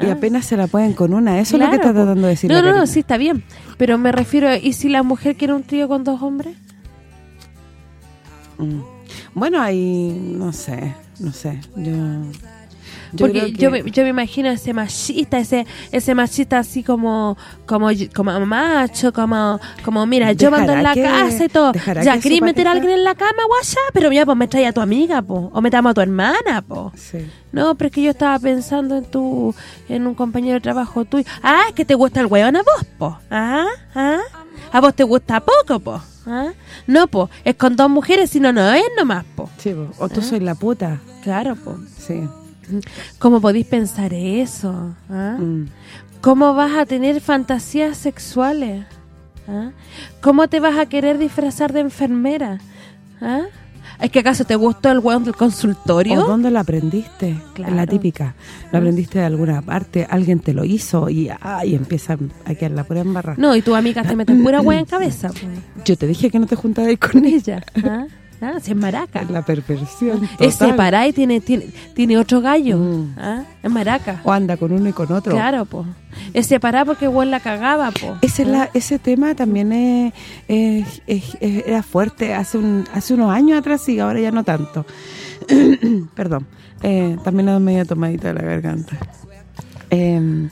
Y Ah. apenas se la pueden con una, eso es lo que está tratando de decir No, no, no, sí, está bien. Pero me refiero, ¿y si la mujer quiere un trío con dos hombres? Mm. Bueno, ahí, no sé, no sé, yo... yo Porque creo que- yo, me, yo me imagino ese machista, ese ese machista así como como como macho, como como mira, yo mando en la que- casa y todo. Ya, ¿querés meter a alguien en la cama, guaya? Pero ya, pues me trae a tu amiga, po. O metamos a tu hermana, po. Sí. No, pero es que yo estaba pensando en tu en un compañero de trabajo tuyo. Ah, es que te gusta el hueón a vos, po. Ah, ah. A vos te gusta poco, po. ¿Ah? No, po. Es con dos mujeres, si no, no es nomás, po. Sí, po. o ¿Ah? tú soy la puta. Claro, po. Sí. ¿Cómo podéis pensar eso? ¿Ah? Mm. ¿Cómo vas a tener fantasías sexuales? ¿Ah? ¿Cómo te vas a querer disfrazar de enfermera? ¿Ah? ¿Es que acaso te gustó el hueón del consultorio? ¿O dónde lo aprendiste? Claro. La típica. ¿Lo aprendiste de alguna parte? ¿Alguien te lo hizo? Y, ay, empieza a quedar la pura embarrada. No, y tus amigas te meten pura hueá en cabeza. pues. Yo te dije que no te juntabas con ella. ella. ¿Ah? ¿Ah? Es maraca. La perversión Es separada y tiene, tiene, tiene otro gallo. Mm. ¿Ah? Es maraca. O anda con uno y con otro. Claro, po. Es separada porque hueón la cagaba, po. Ese, es ¿Ah? la, ese tema también es, es- es- es- era fuerte hace un hace unos años atrás y ahora ya no tanto. Perdón. Eh, también ando media tomadita de la garganta. Eh,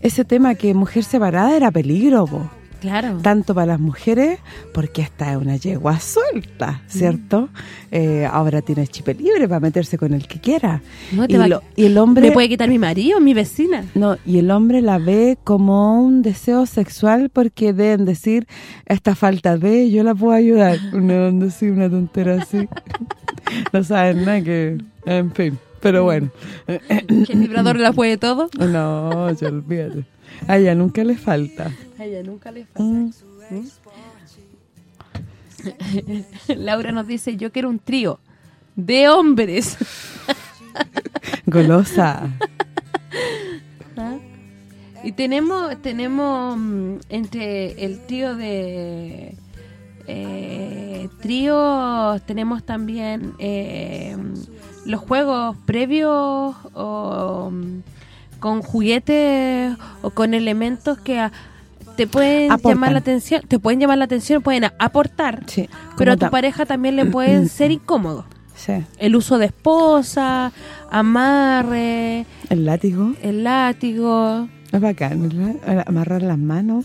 ese tema que mujer separada era peligro, po. Claro. tanto para las mujeres, porque esta es una yegua suelta, ¿cierto? Eh, ahora tiene chipe libre para meterse con el que quiera. No, te y, va- lo- y el hombre... Me puede quitar mi marido, mi vecina. No, y el hombre la ve como un deseo sexual porque deben decir, esta falta de, yo la puedo ayudar. Una onda así, una tontera así. no saben nada que... En fin, pero bueno. Que el vibrador la puede todo. No, ya olvídate. A ella nunca le falta. A ella nunca le falta. Mm. Laura nos dice, yo quiero un trío de hombres. Golosa. ¿Ah? Y tenemos tenemos mm, entre el trío de eh, tríos, tenemos también eh, los juegos previos o mm, con juguetes o con elementos que a- te pueden Aportan. llamar la atención, te pueden llamar la atención, pueden aportar, Sí. pero a tu pareja también le pueden ser incómodos. Sí. El uso de esposa, amarre, El látigo. el látigo, Es bacán, ¿verdad? Amarrar las manos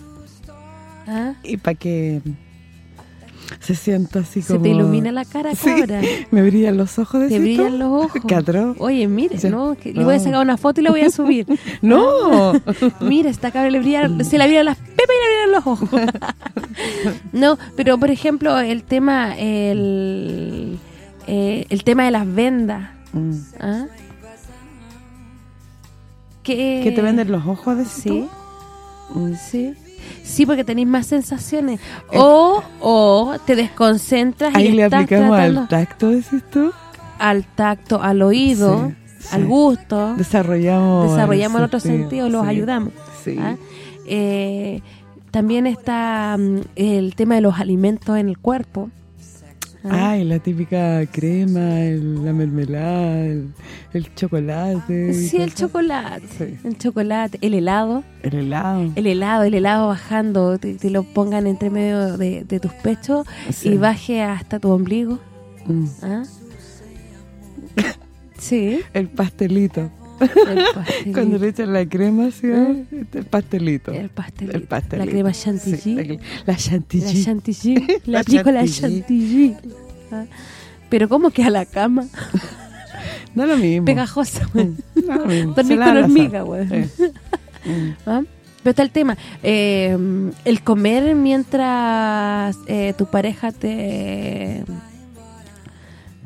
¿ah? y para que Se siente así Se como... te ilumina la cara, Sí, cabra. me brillan los ojos de Te brillan los ojos. Qué atroz. Oye, mire. ¿no? Que le voy a sacar una foto y la voy a subir. ¡No! Mira, esta cabra le brillan, se la brillan las pepas y le brillan los ojos. no, pero por ejemplo, el tema el eh, el tema de las vendas, Mm. ¿ah? Que ¿Que te venden los ojos de Sí. Mm. Sí. Sí, porque tenéis más sensaciones. O, o te desconcentras Ahí y le estás aplicamos tratando al tacto, decís tú. al tacto, al oído, Sí, al gusto. Desarrollamos desarrollamos el otro sentido, los sí, ayudamos. Sí. ¿ah? Eh, también está mm, el tema de los alimentos en el cuerpo. ¿Ah? Ay, la típica crema, el- la mermelada, el, el chocolate. sí, el chocolate, Sí. el chocolate, el helado, El helado. el helado, el helado bajando, te, te lo pongan entre medio de, de tus pechos Sí. y baje hasta tu ombligo. Mm. ¿ah? Sí, El pastelito. El. Cuando le echan la crema, ¿sí? el pastelito. El pastelito. El pastelito. La crema Sí, chantilly. la, chantilly. La chantilly. La La chantilly. Ah. Pero ¿cómo queda la cama? No lo mismo. Pegajosa, güey. No lo mismo. Dormir con hormiga, güey. Mm. ¿Ah? Pero está el tema. eh, el comer mientras eh, tu pareja te,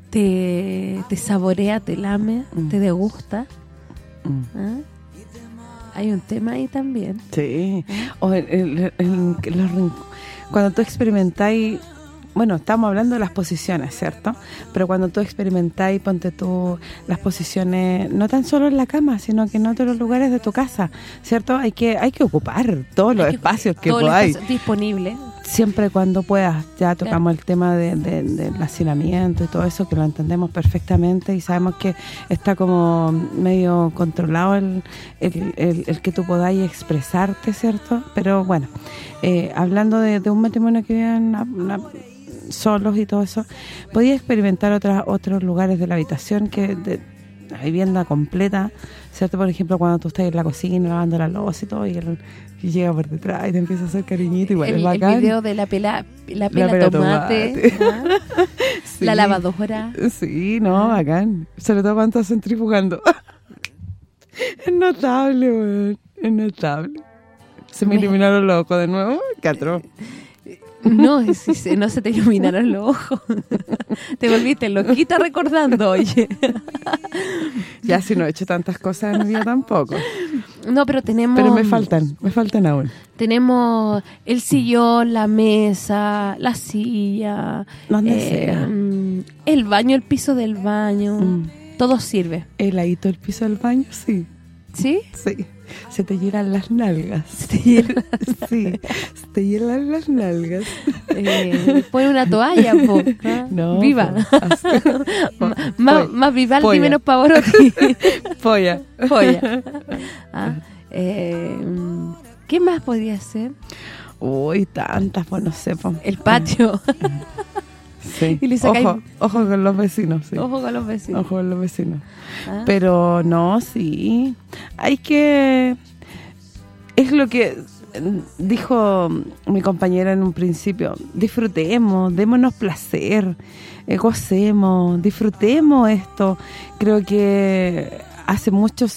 te te saborea, te lame, Mm. te degusta. Mm. ¿ah? Hay un tema ahí también. Sí. O el- el- los cuando tú experimentáis, bueno, estamos hablando de las posiciones, ¿cierto? Pero cuando tú experimentáis, ponte tú las posiciones, no tan solo en la cama, sino que en otros lugares de tu casa, ¿cierto? Hay que hay que ocupar todos los que- espacios que todo podáis. espacio disponible. Siempre cuando puedas, ya tocamos el tema de, de- del hacinamiento y todo eso, que lo entendemos perfectamente y sabemos que está como medio controlado el, el, el- el que tú podáis expresarte, ¿cierto? Pero bueno, eh, hablando de, de un matrimonio que viven solos y todo eso, podía experimentar otras otros lugares de la habitación que de la vivienda completa, ¿cierto? Por ejemplo, cuando tú estás en la cocina lavando la loza y todo, y él y llega por detrás y te empieza a hacer cariñito, igual el, es el bacán. video de la pela, la pela, pela tomate, tomate. ¿ah? Sí. la lavadora. Sí, no, bacán. Sobre todo cuando estás centrifugando. es notable, weón. Es notable. Se me iluminaron los ojos de nuevo. Qué atroz. No, si no se te iluminaron los ojos. te volviste loquita recordando, oye. Ya si no he hecho tantas cosas en mi vida tampoco. No, pero tenemos Pero me faltan, me faltan aún. tenemos el sillón, la mesa, la silla, Donde eh, sea. el baño, el piso del baño, Mm. todo sirve, Heladito el piso del baño, sí. ¿sí? Sí. Se te hielan las nalgas. Sí. Sí. Se te hielan las nalgas. Eh, pone una toalla, po, ¿ah? No. viva. po. Más, Polla. más Vivaldi, Polla. menos Pavarotti. Polla. Joya. Ah, eh, ¿Qué más podría ser? Uy, tantas, pues no sé, po. El patio. Sí. Y le sacáis- Ojo, ojo con los vecinos, sí. Ojo con los vecinos. Ojo con los vecinos. Ah. Pero no, sí. Hay que... Es lo que mm, dijo mi compañera en un principio. Disfrutemos, démonos placer, eh, gocemos, disfrutemos esto. Creo que hace muchos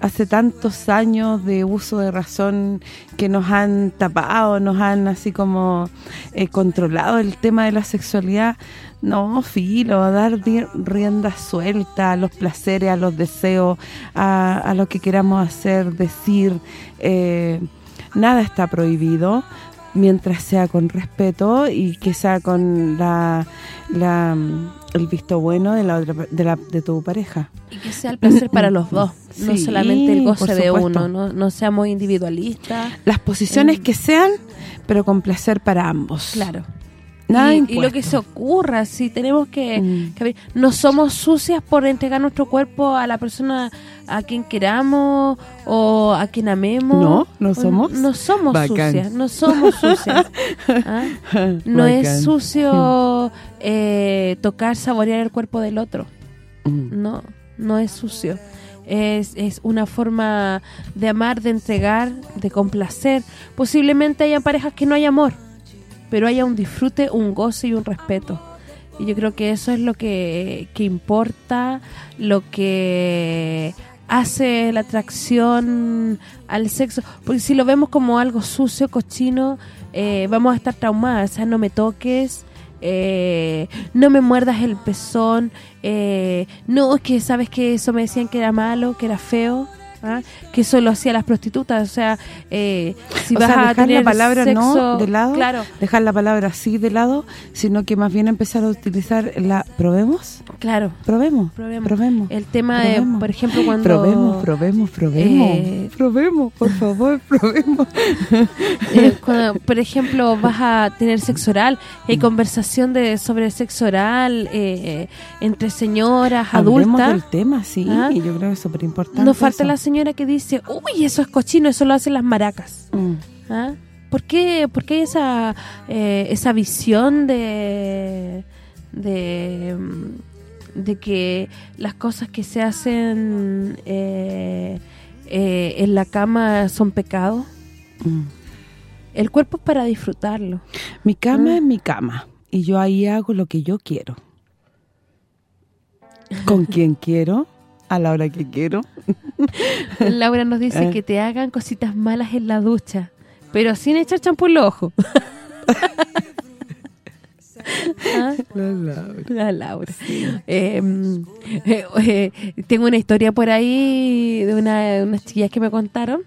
hace tantos años de uso de razón que nos han tapado, nos han así como eh, controlado el tema de la sexualidad. No, filo, dar rienda suelta a los placeres, a los deseos, a, a lo que queramos hacer, decir. eh, nada está prohibido mientras sea con respeto y que sea con la, la el visto bueno de la otra de, la, de tu pareja. Y que sea el placer para los dos, no solamente el goce de uno, no, no seamos individualistas. Las posiciones Mm. que sean, pero con placer para ambos. Claro. Nada y, lo que se ocurra, si tenemos que, Mm. que no somos sucias por entregar nuestro cuerpo a la persona a quien queramos o a quien amemos. No, no somos. No somos Bacán. sucias, no somos sucias. ¿ah? No Bacán. es sucio eh, tocar, saborear el cuerpo del otro. Mm. No, no es sucio. Es, es una forma de amar, de entregar, de complacer. Posiblemente haya parejas que no hay amor. Pero haya un disfrute, un goce y un respeto. Y yo creo que eso es lo que, que importa, lo que hace la atracción al sexo. Porque si lo vemos como algo sucio, cochino, eh, vamos a estar traumadas. O sea, no me toques, eh, no me muerdas el pezón, eh, no, es que sabes que eso me decían que era malo, que era feo. ¿Ah? que eso lo hacía las prostitutas, o sea, eh, si o vas sea, a dejar tener la palabra no sexo- de lado, claro, dejar la palabra así de lado, sino que más bien empezar a utilizar la ¿probemos? claro, Probemos, Probemos. probemos. el tema Probemos. de, por ejemplo, cuando Probemos, probemos, probemos. Eh, probemos, por favor, probemos. Eh, cuando, por ejemplo, vas a tener sexo oral, Mm. hay conversación de sobre sexo oral eh, entre señoras Hablemos adultas. del tema, sí, ¿Ah? yo creo que es súper importante. No falta la señora que dice, uy, eso es cochino, eso lo hacen las maracas. Mm. ¿Ah? ¿Por qué, por qué esa, eh, esa visión de, de, mm, de que las cosas que se hacen eh, eh, en la cama son pecados? Mm. El cuerpo es para disfrutarlo. Mi cama Ah. es mi cama y yo ahí hago lo que yo quiero. Con quien quiero, a la hora que quiero. Laura nos dice Eh. que te hagan cositas malas en la ducha, pero sin echar champú en los ojos. ¿Ah? La Laura. Eh, eh, eh, tengo una historia por ahí de una, unas chiquillas que me contaron.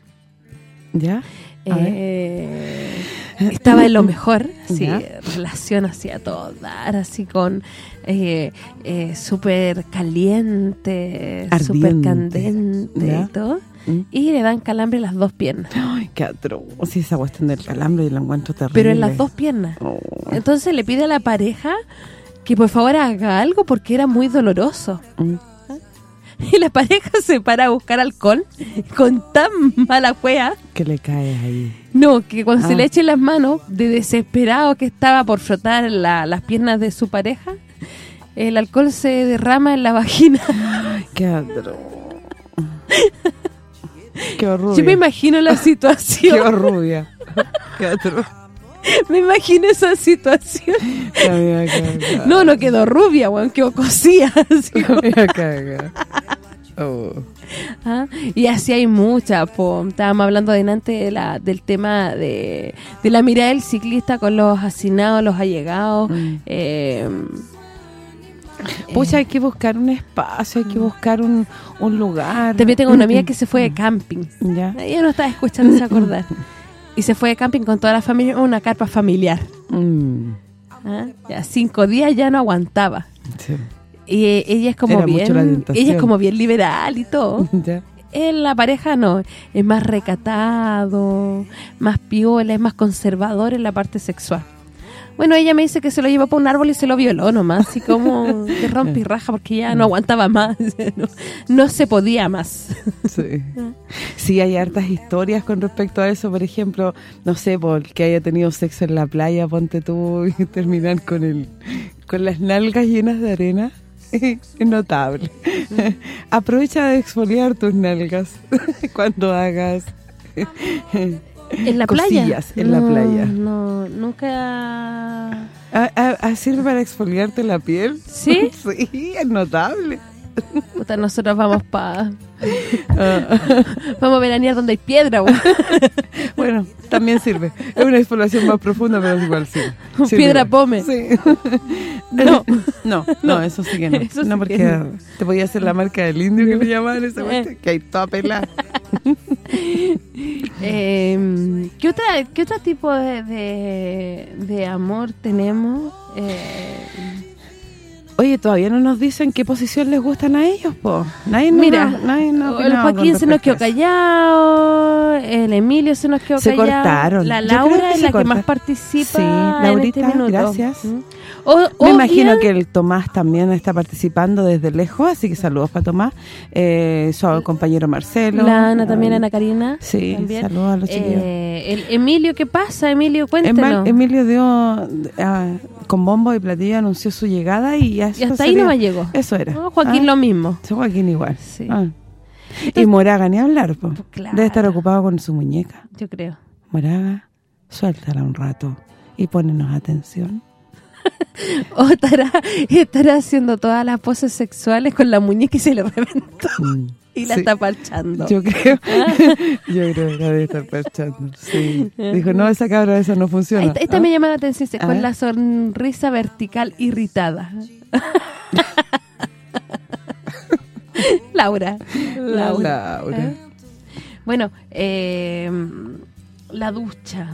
¿Ya? A ver. Estaba en lo mejor, sí, relación así a todo dar, así con eh, eh, súper caliente, súper candente Ya. y todo. Mm. Y le dan calambre en las dos piernas, Ay, qué atroz. Esa cuestión del calambre yo la encuentro terrible. pero en las dos piernas. Oh. Entonces le pide a la pareja que por favor haga algo porque era muy doloroso. Mm. Y la pareja se para a buscar alcohol con tan mala cueva. Que le cae ahí. No, que cuando se Ah. le echen las manos, de desesperado que estaba por frotar la- las piernas de su pareja, el alcohol se derrama en la vagina. Qué qué horror. Yo me imagino la Qué situación, rubia. Qué atroz. me imagino esa situación. No, no quedó rubia, weón, quedó cosía. así. Oh. Ah, Y así hay muchas, estábamos hablando delante de la, del tema de, de la mirada del ciclista con los hacinados, los allegados. Mm. eh, Pucha, hay que buscar un espacio, hay que buscar un, un lugar. también tengo una amiga que se fue de camping. ¿Ya? Ella no estaba escuchando, se acordar. Y se fue de camping con toda la familia, una carpa familiar. Mm, ¿ah? Ya cinco días ya no aguantaba. sí. Y eh, ella es como Era bien, ella es como bien liberal y todo. ¿Ya? En la pareja no, es más recatado, más piola, es más conservador en la parte sexual. Bueno, ella me dice que se lo llevó para un árbol y se lo violó nomás, así como de rompe raja porque ya no aguantaba más, no, se podía más. Sí. Sí, hay hartas historias con respecto a eso. Por ejemplo, no sé, por que haya tenido sexo en la playa, ponte tú y terminar con el con las nalgas llenas de arena. Es notable. Aprovecha de exfoliar tus nalgas cuando hagas En la playa. cosillas en la No, playa. No, nunca... ¿Ah, ah, ah, ¿Sirve para exfoliarte la piel? ¿Sí? Sí, es notable. Puta, nosotros vamos pa... Ah, Vamos a veranear donde hay piedra, bueno, también sirve. Es una exploración más profunda, pero igual sirve. Sirve Piedra pome. Sí. No. No, no, eso sí que no. Eso sí no, que porque no. te podía hacer la marca del indio que le llamaban esa cuestión, que hay toda pelada. Eh, ¿qué, otra, ¿Qué otro tipo de, de, de amor tenemos? Eh, Oye, todavía no nos dicen qué posición les gustan a ellos, po. Nadie Mira, ha- nadie ha el Joaquín se nos quedó callado, el Emilio se nos quedó Se callado. cortaron. La Laura es se la que más participa Sí, en Laurita, este minuto. gracias. ¿Mm? O- Me imagino que el Tomás también está participando desde lejos, así que saludos para Tomás. Eh, su compañero Marcelo. La Ana también, Ana Karina. Sí, también. saludos a los chiquillos. Eh, el Emilio, ¿qué pasa, Emilio? Cuéntanos. Emilio dio ah, con bombo y platillo anunció su llegada y hasta ahí no llegó. Eso era. No, Joaquín Ah, lo mismo. Joaquín igual. Sí. Ah. y Moraga ni hablar, po. Claro. Debe estar ocupado con su muñeca. Yo creo. Moraga, suéltala un rato y pónenos atención. O estará, estará haciendo todas las poses sexuales con la muñeca y se le reventó. Mm, Y la sí. está parchando. Yo creo, yo creo que la debe estar perchando. Sí. Dijo, no, esa cabra esa no funciona. Esta, esta ¿Ah? me llama la atención, con ver. la sonrisa vertical irritada. Laura. La Laura. Laura. ¿Eh? Bueno, eh, la ducha.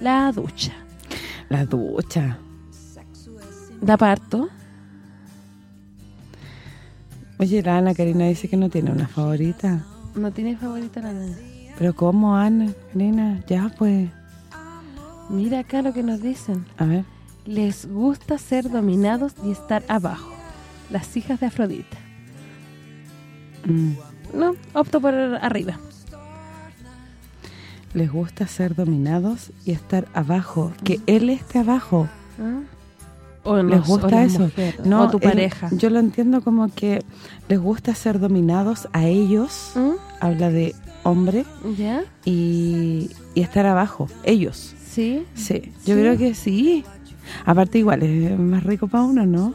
La ducha. La ducha. ¿Da parto? Oye, la Ana Karina dice que no tiene una favorita. ¿No tiene favorita la nana? Pero ¿cómo, Ana Karina? Ya, pues. Mira acá lo que nos dicen. A ver. Les gusta ser dominados y estar abajo. Las hijas de Afrodita. Mm. No, opto por arriba. Les gusta ser dominados y estar abajo. Que él esté abajo. ¿Ah? O les gusta o eso. mujer, no, o tu él- pareja. Yo lo entiendo como que les gusta ser dominados a ellos. ¿Mm? Habla de hombre ¿Ya? y, y estar abajo. Ellos. ¿Sí? Sí, yo ¿Sí? creo que sí. Aparte igual, es más rico para uno, ¿no?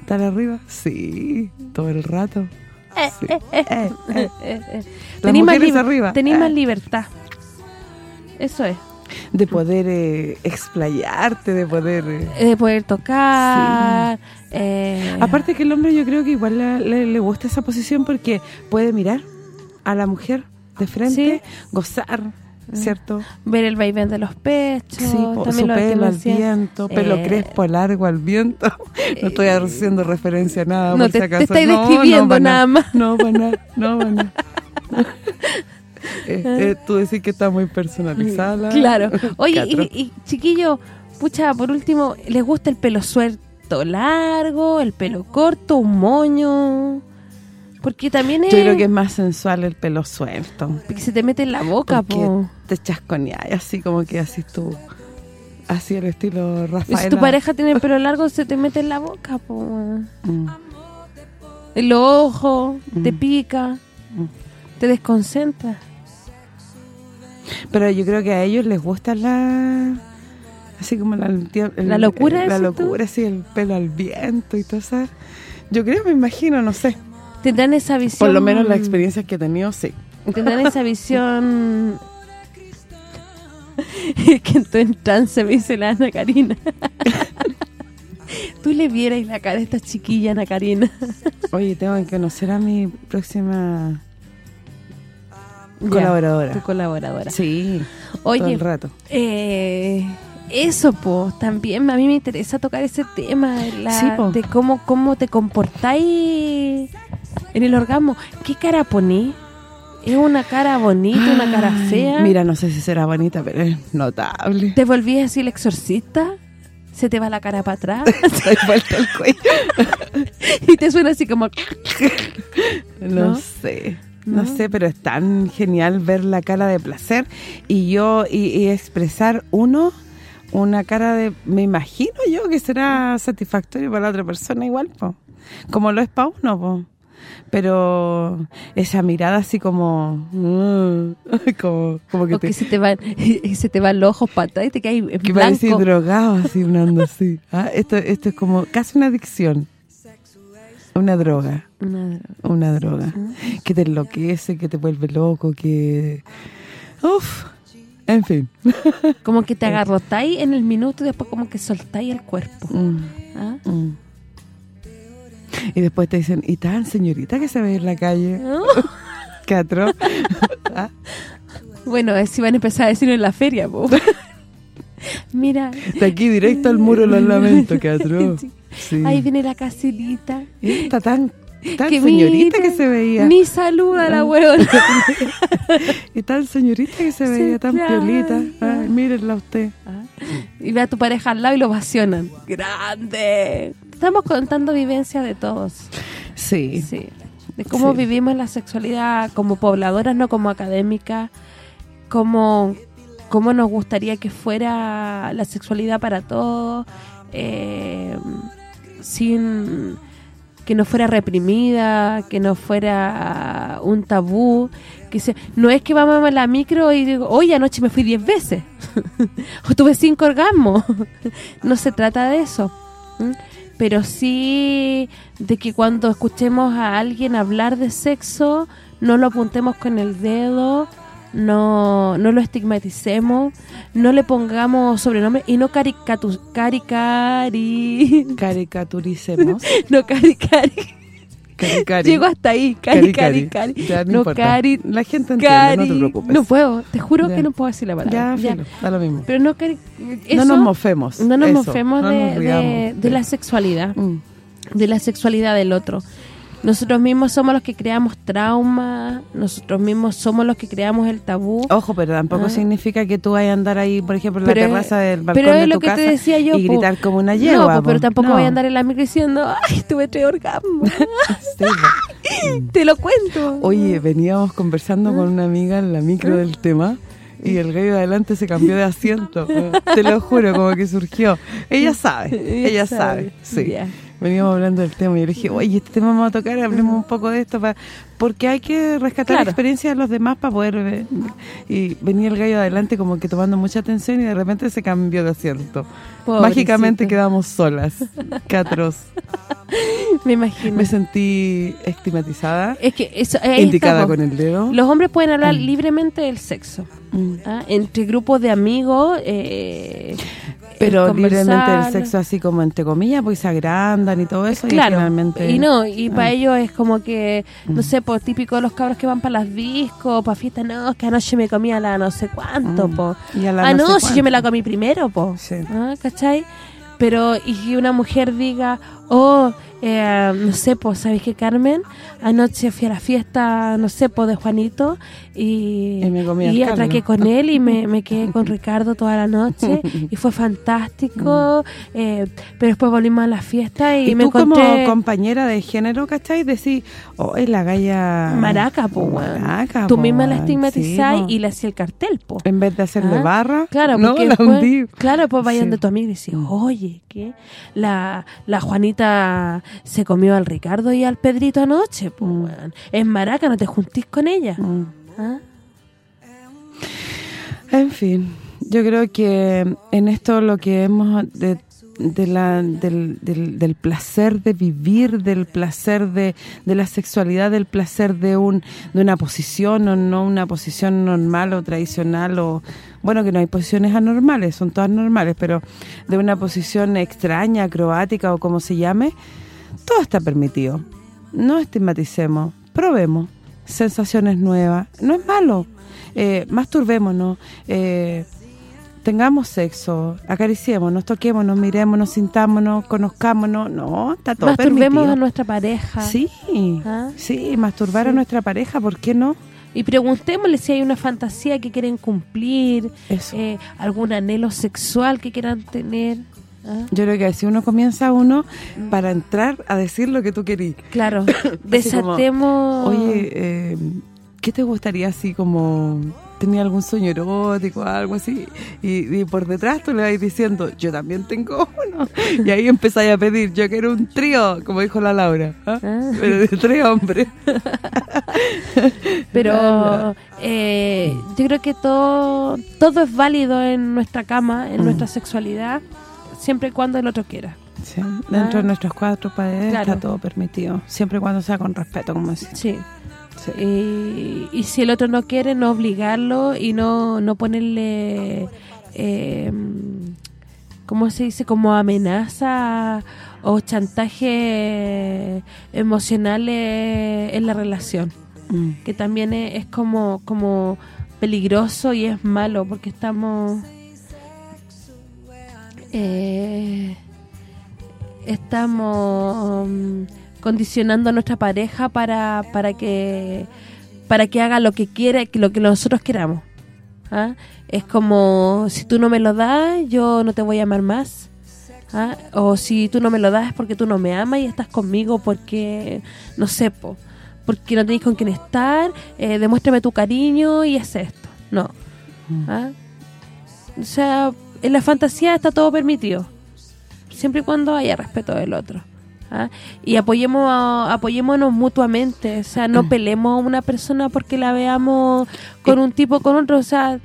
Estar arriba. Sí, todo el rato. Sí. Eh, eh. Eh, eh. Tenís más Eh. más libertad. Eso es. De poder eh, explayarte, de poder... eh. Eh, De poder tocar. eh, Aparte que el hombre yo creo que igual le, le- le gusta esa posición porque puede mirar a la mujer de frente, gozar, ¿cierto? ver el vaivén de los pechos. Sí, también su pelo al viento, pelo Eh, crespo largo al viento. No estoy haciendo referencia a nada, No, por te- si te acaso. estáis No, describiendo nada más. No, para nada, no, para nada. Eh, eh, tú decís que está muy personalizada. la- Claro. Oye, y, y, chiquillo, pucha, por último, ¿les gusta el pelo suelto largo, el pelo corto, un moño? Porque también es... Yo creo que es más sensual el pelo suelto. porque se te mete en la boca, Porque po. te chasconeas así como que así tú. Así el estilo Y Rafael. si tu pareja tiene el pelo largo, se te mete en la boca, po. Mm. El ojo, te Mm. pica, Mm. te desconcentra. Pero yo creo que a ellos les gusta la... Así como la... el- ¿La locura, La decís tú? locura, así el pelo al viento y todo eso. Yo creo, me imagino, no sé. Tendrán esa visión... Por lo menos las experiencias que he tenido, sí. Tendrán esa visión... que entró en trance, me dice la Ana Karina. Tú le vieras la cara a esta chiquilla, Ana Karina. Oye, tengo que conocer a mi próxima Ya, colaboradora. Tu colaboradora. Sí, todo Oye, el rato. eh, eso, po, también a mí me interesa tocar ese tema de, la- Sí, po. de cómo cómo te comportáis en el orgasmo. ¿Qué cara poní? ¿Es una cara bonita, una cara fea? Mira, no sé si será bonita, pero es notable. ¿Te volvías así el exorcista? ¿Se te va la cara para atrás? Vuelta el cuello. y te suena así como... No, ¿No? sé. No, ¿No? sé, pero es tan genial ver la cara de placer y yo y, y expresar uno una cara de me imagino yo que será satisfactorio para la otra persona igual, po. Como lo es para uno, po. Pero esa mirada así como mm, como como que o te que se te van se te van los ojos para atrás y te caes en que parece blanco. drogado así hablando así. Ah, esto esto es como casi una adicción. Una droga Una- una droga que te enloquece, que te vuelve loco, que... Uf, en fin. Como que te agarrotáis en el minuto y después como que soltáis el cuerpo. Mm, ¿Ah? mm. Y después te dicen, ¿y tan señorita que se ve en la calle? Qué atroz. Ah, Bueno, es si van a empezar a decirlo en la feria, po. Mira, De aquí directo al muro los lamentos, qué atroz. Sí. Sí. ahí viene la caserita. Está tan, tan Que señorita mira, que se veía. Ni saluda a la huevona. Y tan señorita que se Sí, veía, tan claro. piolita. Ay, mírenla usted. Ah, y ve a tu pareja al lado y lo vacionan. ¡Grande! Estamos contando vivencias de todos. Sí. Sí. De cómo Sí. vivimos la sexualidad como pobladoras, no como académicas. Cómo, cómo nos gustaría que fuera la sexualidad para todos. eh, sin que no fuera reprimida, que no fuera un tabú, que se, no es que vamos a la micro y digo, oye, anoche me fui 10 veces. o tuve cinco orgasmos. no se trata de eso. Pero sí de que cuando escuchemos a alguien hablar de sexo, no lo apuntemos con el dedo, no, no lo estigmaticemos, no le pongamos sobrenombre y no caricatu caricari... Caricaturicemos. no caricari... Cari, cari. Llego hasta ahí, cari, cari, cari. Ya, no, no importa. cari, La gente entiende, no te cari- preocupes. No puedo, te juro Ya. que no puedo decir la palabra. Ya, filo, da lo mismo. Pero no cari- no eso- nos mofemos. No nos eso, mofemos no de, nos de- de la sexualidad, Mm. de la sexualidad del otro. Nosotros mismos somos los que creamos traumas, nosotros mismos somos los que creamos el tabú. Ojo, pero tampoco Ah. significa que tú vayas a andar ahí, por ejemplo, en Pero la terraza del balcón pero es de lo tu te casa decía yo, y po. gritar como una no, yegua. po, pero po. tampoco No. voy a andar en la micro diciendo, ay, tuve tres orgasmos. Sí. Te lo cuento. Oye, veníamos conversando con una amiga en la micro del tema y el gallo de adelante se cambió de asiento. Te lo juro, como que surgió. Ella sabe, ella, sabe. Sí. Veníamos hablando del tema y yo le dije, oye, este tema vamos a tocar, hablemos un poco de esto, pa- porque hay que rescatar Claro. la experiencia de los demás para poder ver. Y venía el gallo de adelante como que tomando mucha atención y de repente se cambió de asiento. Pobrecito. Mágicamente quedamos solas. Qué atroz. Me imagino. Me sentí estigmatizada, Es que eso, indicada estamos. con el dedo. Los hombres pueden hablar libremente del sexo. Mm. ¿ah? Entre grupos de amigos. Eh, Pero libremente el sexo así como entre comillas, pues se agrandan y todo eso. Claro, y finalmente... y no, y para Ah. ellos es como que, no sé, pues típico de los cabros que van para las discos, para fiestas, no, es que anoche me comía la no sé cuánto, Mm. po. Y a la ah, no sé si yo me la comí primero, po. Sí. Ah, ¿Cachai? Pero, y una mujer diga, oh, eh, no sé, pues, ¿sabes qué, Carmen? Anoche fui a la fiesta, no sé, pues, de Juanito y, Y me y atraqué con él y me, me quedé con Ricardo toda la noche y fue fantástico, eh, pero después volvimos a la fiesta y, Y, me tú como compañera de género, ¿cachai? Decís, oh, es la galla... maraca, po. Maraca, Tú po, misma la weón. estigmatizáis Sí, y le hacía el cartel, po. En vez de hacerle Ah, barra, Claro, no, la después, hundí. claro, pues vayan Sí. de tu amiga y decís, oye, ¿qué? La, la Juanita se comió al Ricardo y al Pedrito anoche, pues, Mm. weón. Es maraca, no te juntís con ella. Mm. ¿Ah? En fin, yo creo que en esto lo que hemos de, de la, del, del, del placer de vivir, del placer de, de la sexualidad, del placer de un de una posición o no una posición normal o tradicional o bueno que no hay posiciones anormales, son todas normales, pero de una posición extraña, acrobática o como se llame, todo está permitido. No estigmaticemos, probemos sensaciones nuevas, no es malo eh, masturbémonos, eh, tengamos sexo, acariciémonos, toquémonos, mirémonos, sintámonos, conozcámonos, no, está todo Masturbemos permitido. a nuestra pareja. Sí, ¿Ah? sí, masturbar a nuestra pareja, ¿por qué no? Y preguntémosle si hay una fantasía que quieren cumplir, eh, algún anhelo sexual que quieran tener. ¿ah? Yo creo que si uno comienza uno para entrar a decir lo que tú querís. Claro, como, desatemos... Oye, eh, ¿qué te gustaría así como tenía algún sueño erótico algo así? Y, y por detrás tú le vas diciendo, yo también tengo uno. Y ahí empezáis a pedir, yo quiero un trío, como dijo la Laura. ¿ah? Ah. Pero de tres hombres. Pero eh, yo creo que todo todo es válido en nuestra cama, en Mm. nuestra sexualidad, siempre y cuando el otro quiera. Sí, dentro Ah. de nuestros cuatro paredes Claro. está todo permitido. Siempre y cuando sea con respeto, como decía. Sí. Sí. Y, y si el otro no quiere, no obligarlo y no, no ponerle, eh, ¿cómo se dice? Como amenaza o chantaje emocional eh, en la relación. Mm. que también es, es como como peligroso y es malo porque estamos eh, estamos mm, condicionando a nuestra pareja para para que para que haga lo que quiera lo que nosotros queramos ¿ah? es como si tú no me lo das yo no te voy a amar más ¿ah? o si tú no me lo das es porque tú no me amas y estás conmigo porque no sé po, porque no tenés con quién estar eh, demuéstrame tu cariño y es esto no ¿ah? o sea en la fantasía está todo permitido siempre y cuando haya respeto del otro ¿ah? Y apoyemos apoyémonos mutuamente, o sea, no peleemos a una persona porque la veamos con un tipo con otro, o sea,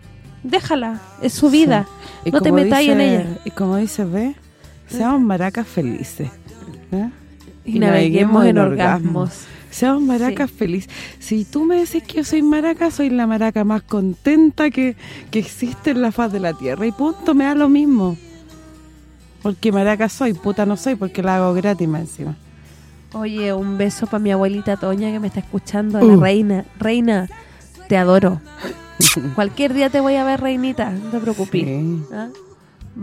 déjala, es su vida, Y no te metáis en ella. Y como dice, ve, seamos maracas felices. ¿eh? Y naveguemos en orgasmos. Seamos maracas felices. Si tú me decís que yo soy maraca, soy la maraca más contenta que, que existe en la faz de la tierra. Y punto, me da lo mismo. Porque maraca soy, puta no soy, porque la hago gratis más encima. Oye, un beso para mi abuelita Toña que me está escuchando, Uh. la reina. Reina, te adoro. Cualquier día te voy a ver, reinita, no te preocupes. Sí. ¿Ah?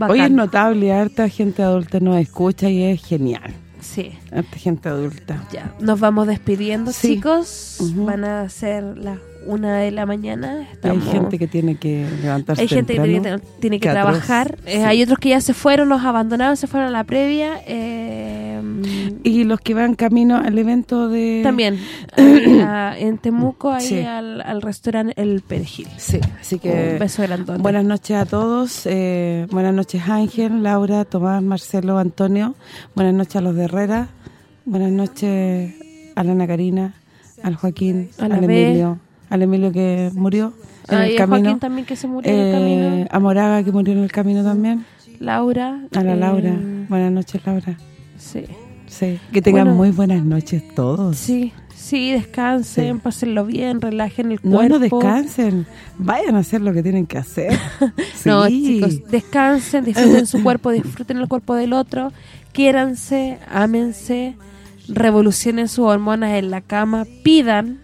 Hoy es notable, harta gente adulta nos escucha y es genial. Sí, Harta gente adulta. ya. Nos vamos despidiendo, Sí. chicos. Van a ser las una de la mañana. Y hay Estamos- gente que tiene que levantarse hay gente que tiene, temprano. tiene que atroz. trabajar. Eh, Sí. Hay otros que ya se fueron, los abandonaron, se fueron a la previa. eh, Y los que van camino al evento de... también a- en Temuco, ahí Sí. al, al restaurante El Perejil. Sí, así que... Un beso grandote. Buenas noches a todos. eh, buenas noches Ángel, Laura, Tomás, Marcelo, Antonio. Buenas noches a los de Herrera. Buenas noches a la Ana Karina, al Joaquín, A al B. Emilio. Al Emilio que murió en Ah, el y camino. Joaquín también que se murió en el Eh, camino. a Moraga que murió en el camino también. Laura. A la eh, Laura. Buenas noches Laura. Sí. Sí. Que tengan Bueno. muy buenas noches todos. Sí, sí, descansen, Sí. pásenlo bien, relajen el No, cuerpo. no descansen. Vayan a hacer lo que tienen que hacer. No, Sí. chicos, descansen, disfruten su cuerpo, disfruten el cuerpo del otro, quiéranse, ámense, revolucionen sus hormonas en la cama, pidan,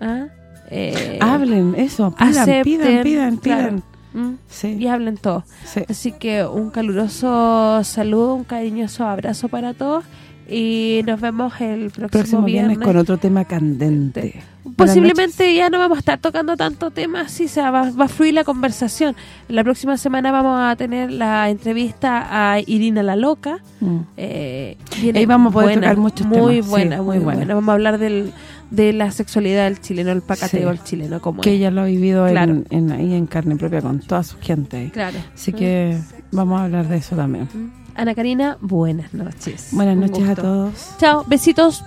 ¿ah? Eh, Hablen, eso. Pidan, acepten, pidan, pidan, claro, pidan. ¿m? Sí. y hablen todo. Sí. Así que un caluroso saludo, un cariñoso abrazo para todos y nos vemos el próximo, próximo viernes, viernes. con otro tema candente. Posiblemente ya no vamos a estar tocando tanto temas, sí, se va, va a fluir la conversación. La próxima semana vamos a tener la entrevista a Irina la Loca. Mm. Eh, Ahí vamos a poder buena, tocar muchos Muy temas, sí, buena, muy muy buena. buena. Vamos a hablar del, de la sexualidad del chileno, el pacateo Sí. del chileno, como Que es. ella lo ha vivido Claro. en, en- ahí en carne propia con toda su gente. ahí. Claro. Así que vamos a hablar de eso también. Ana Karina, buenas noches. Buenas noches a todos. Chao, besitos.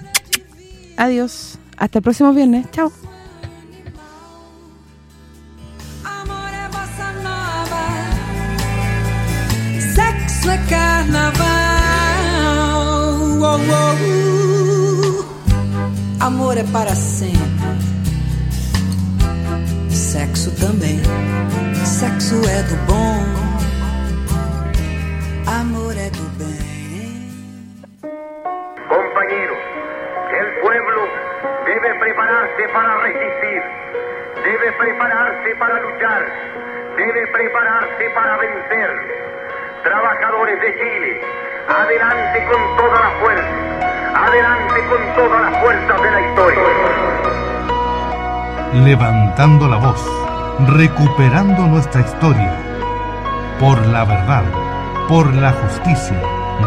Adiós. Hasta el próximo viernes. Chao. Sexo é carnaval. Amor é para sempre, sexo também. Sexo é do bom, amor é do bem. Compañeros, el pueblo debe prepararse para resistir, debe prepararse para luchar, debe prepararse para vencer. Trabajadores de Chile, adelante con toda la fuerza, adelante con todas las fuerzas de la historia. levantando la voz, recuperando nuestra historia. Por la verdad, por la justicia.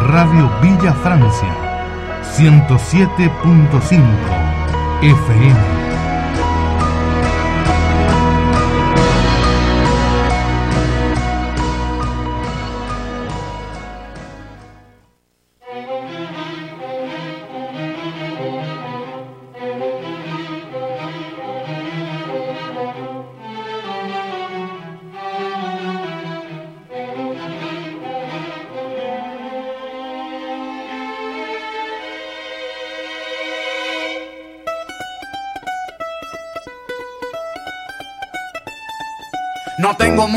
Radio Villa Francia, 107.5 FM.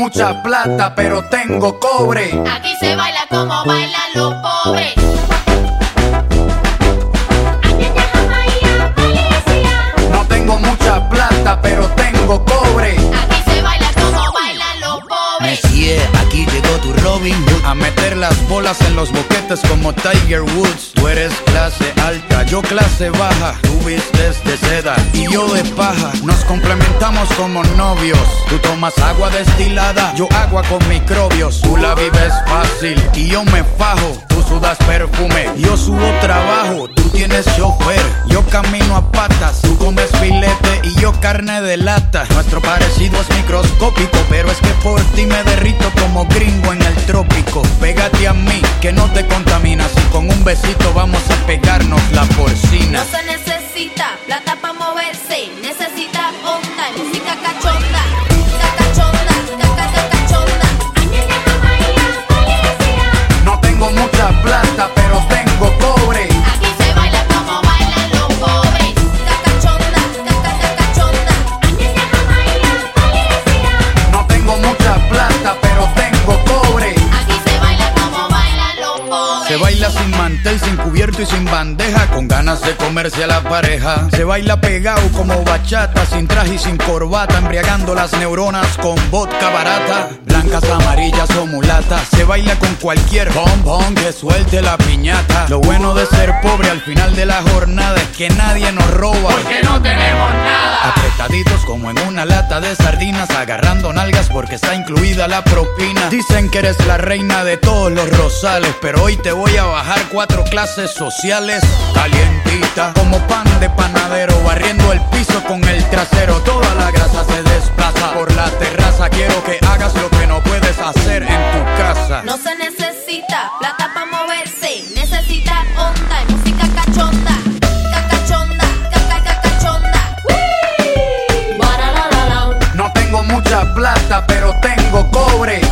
Mucha plata, pero tengo cobre. Aquí se baila como bailan los pobres. Bolas en los boquetes como Tiger Woods. Tú eres clase alta, yo clase baja. Tú vistes de seda y yo de paja. Nos complementamos como novios. Tú tomas agua destilada, yo agua con microbios. Tú la vives fácil y yo me fajo sudas perfume, yo subo trabajo Tú tienes chofer, yo camino a patas Tú comes filete y yo carne de lata Nuestro parecido es microscópico Pero es que por ti me derrito como gringo en el trópico Pégate a mí, que no te contaminas Y con un besito vamos a pegarnos la porcina. No se necesita plata para moverse, necesita onda y música cachonda. Y sin bandeja, con ganas de comerse a la pareja. Se baila pegado como bachata, sin traje y sin corbata, embriagando las neuronas con vodka barata. Blancas, amarillas o mulatas. Se baila con cualquier bombón que suelte la piñata. Lo bueno de ser pobre al final de la jornada es que nadie nos roba. Porque no tenemos nada. Apretaditos como en una lata de sardinas, agarrando nalgas porque está incluida la propina. Dicen que eres la reina de todos los rosales, pero hoy te voy a bajar cuatro clases sociales. Calientita, como pan de panadero, barriendo el piso con el trasero. Toda la grasa se desplaza por la terraza. Quiero que hagas lo que no puedes hacer en tu casa. No se necesita plata para moverse, necesita onda y música cachonda. Cachonda, caca, caca, cachonda. Guaralala. No tengo mucha plata, pero tengo cobre.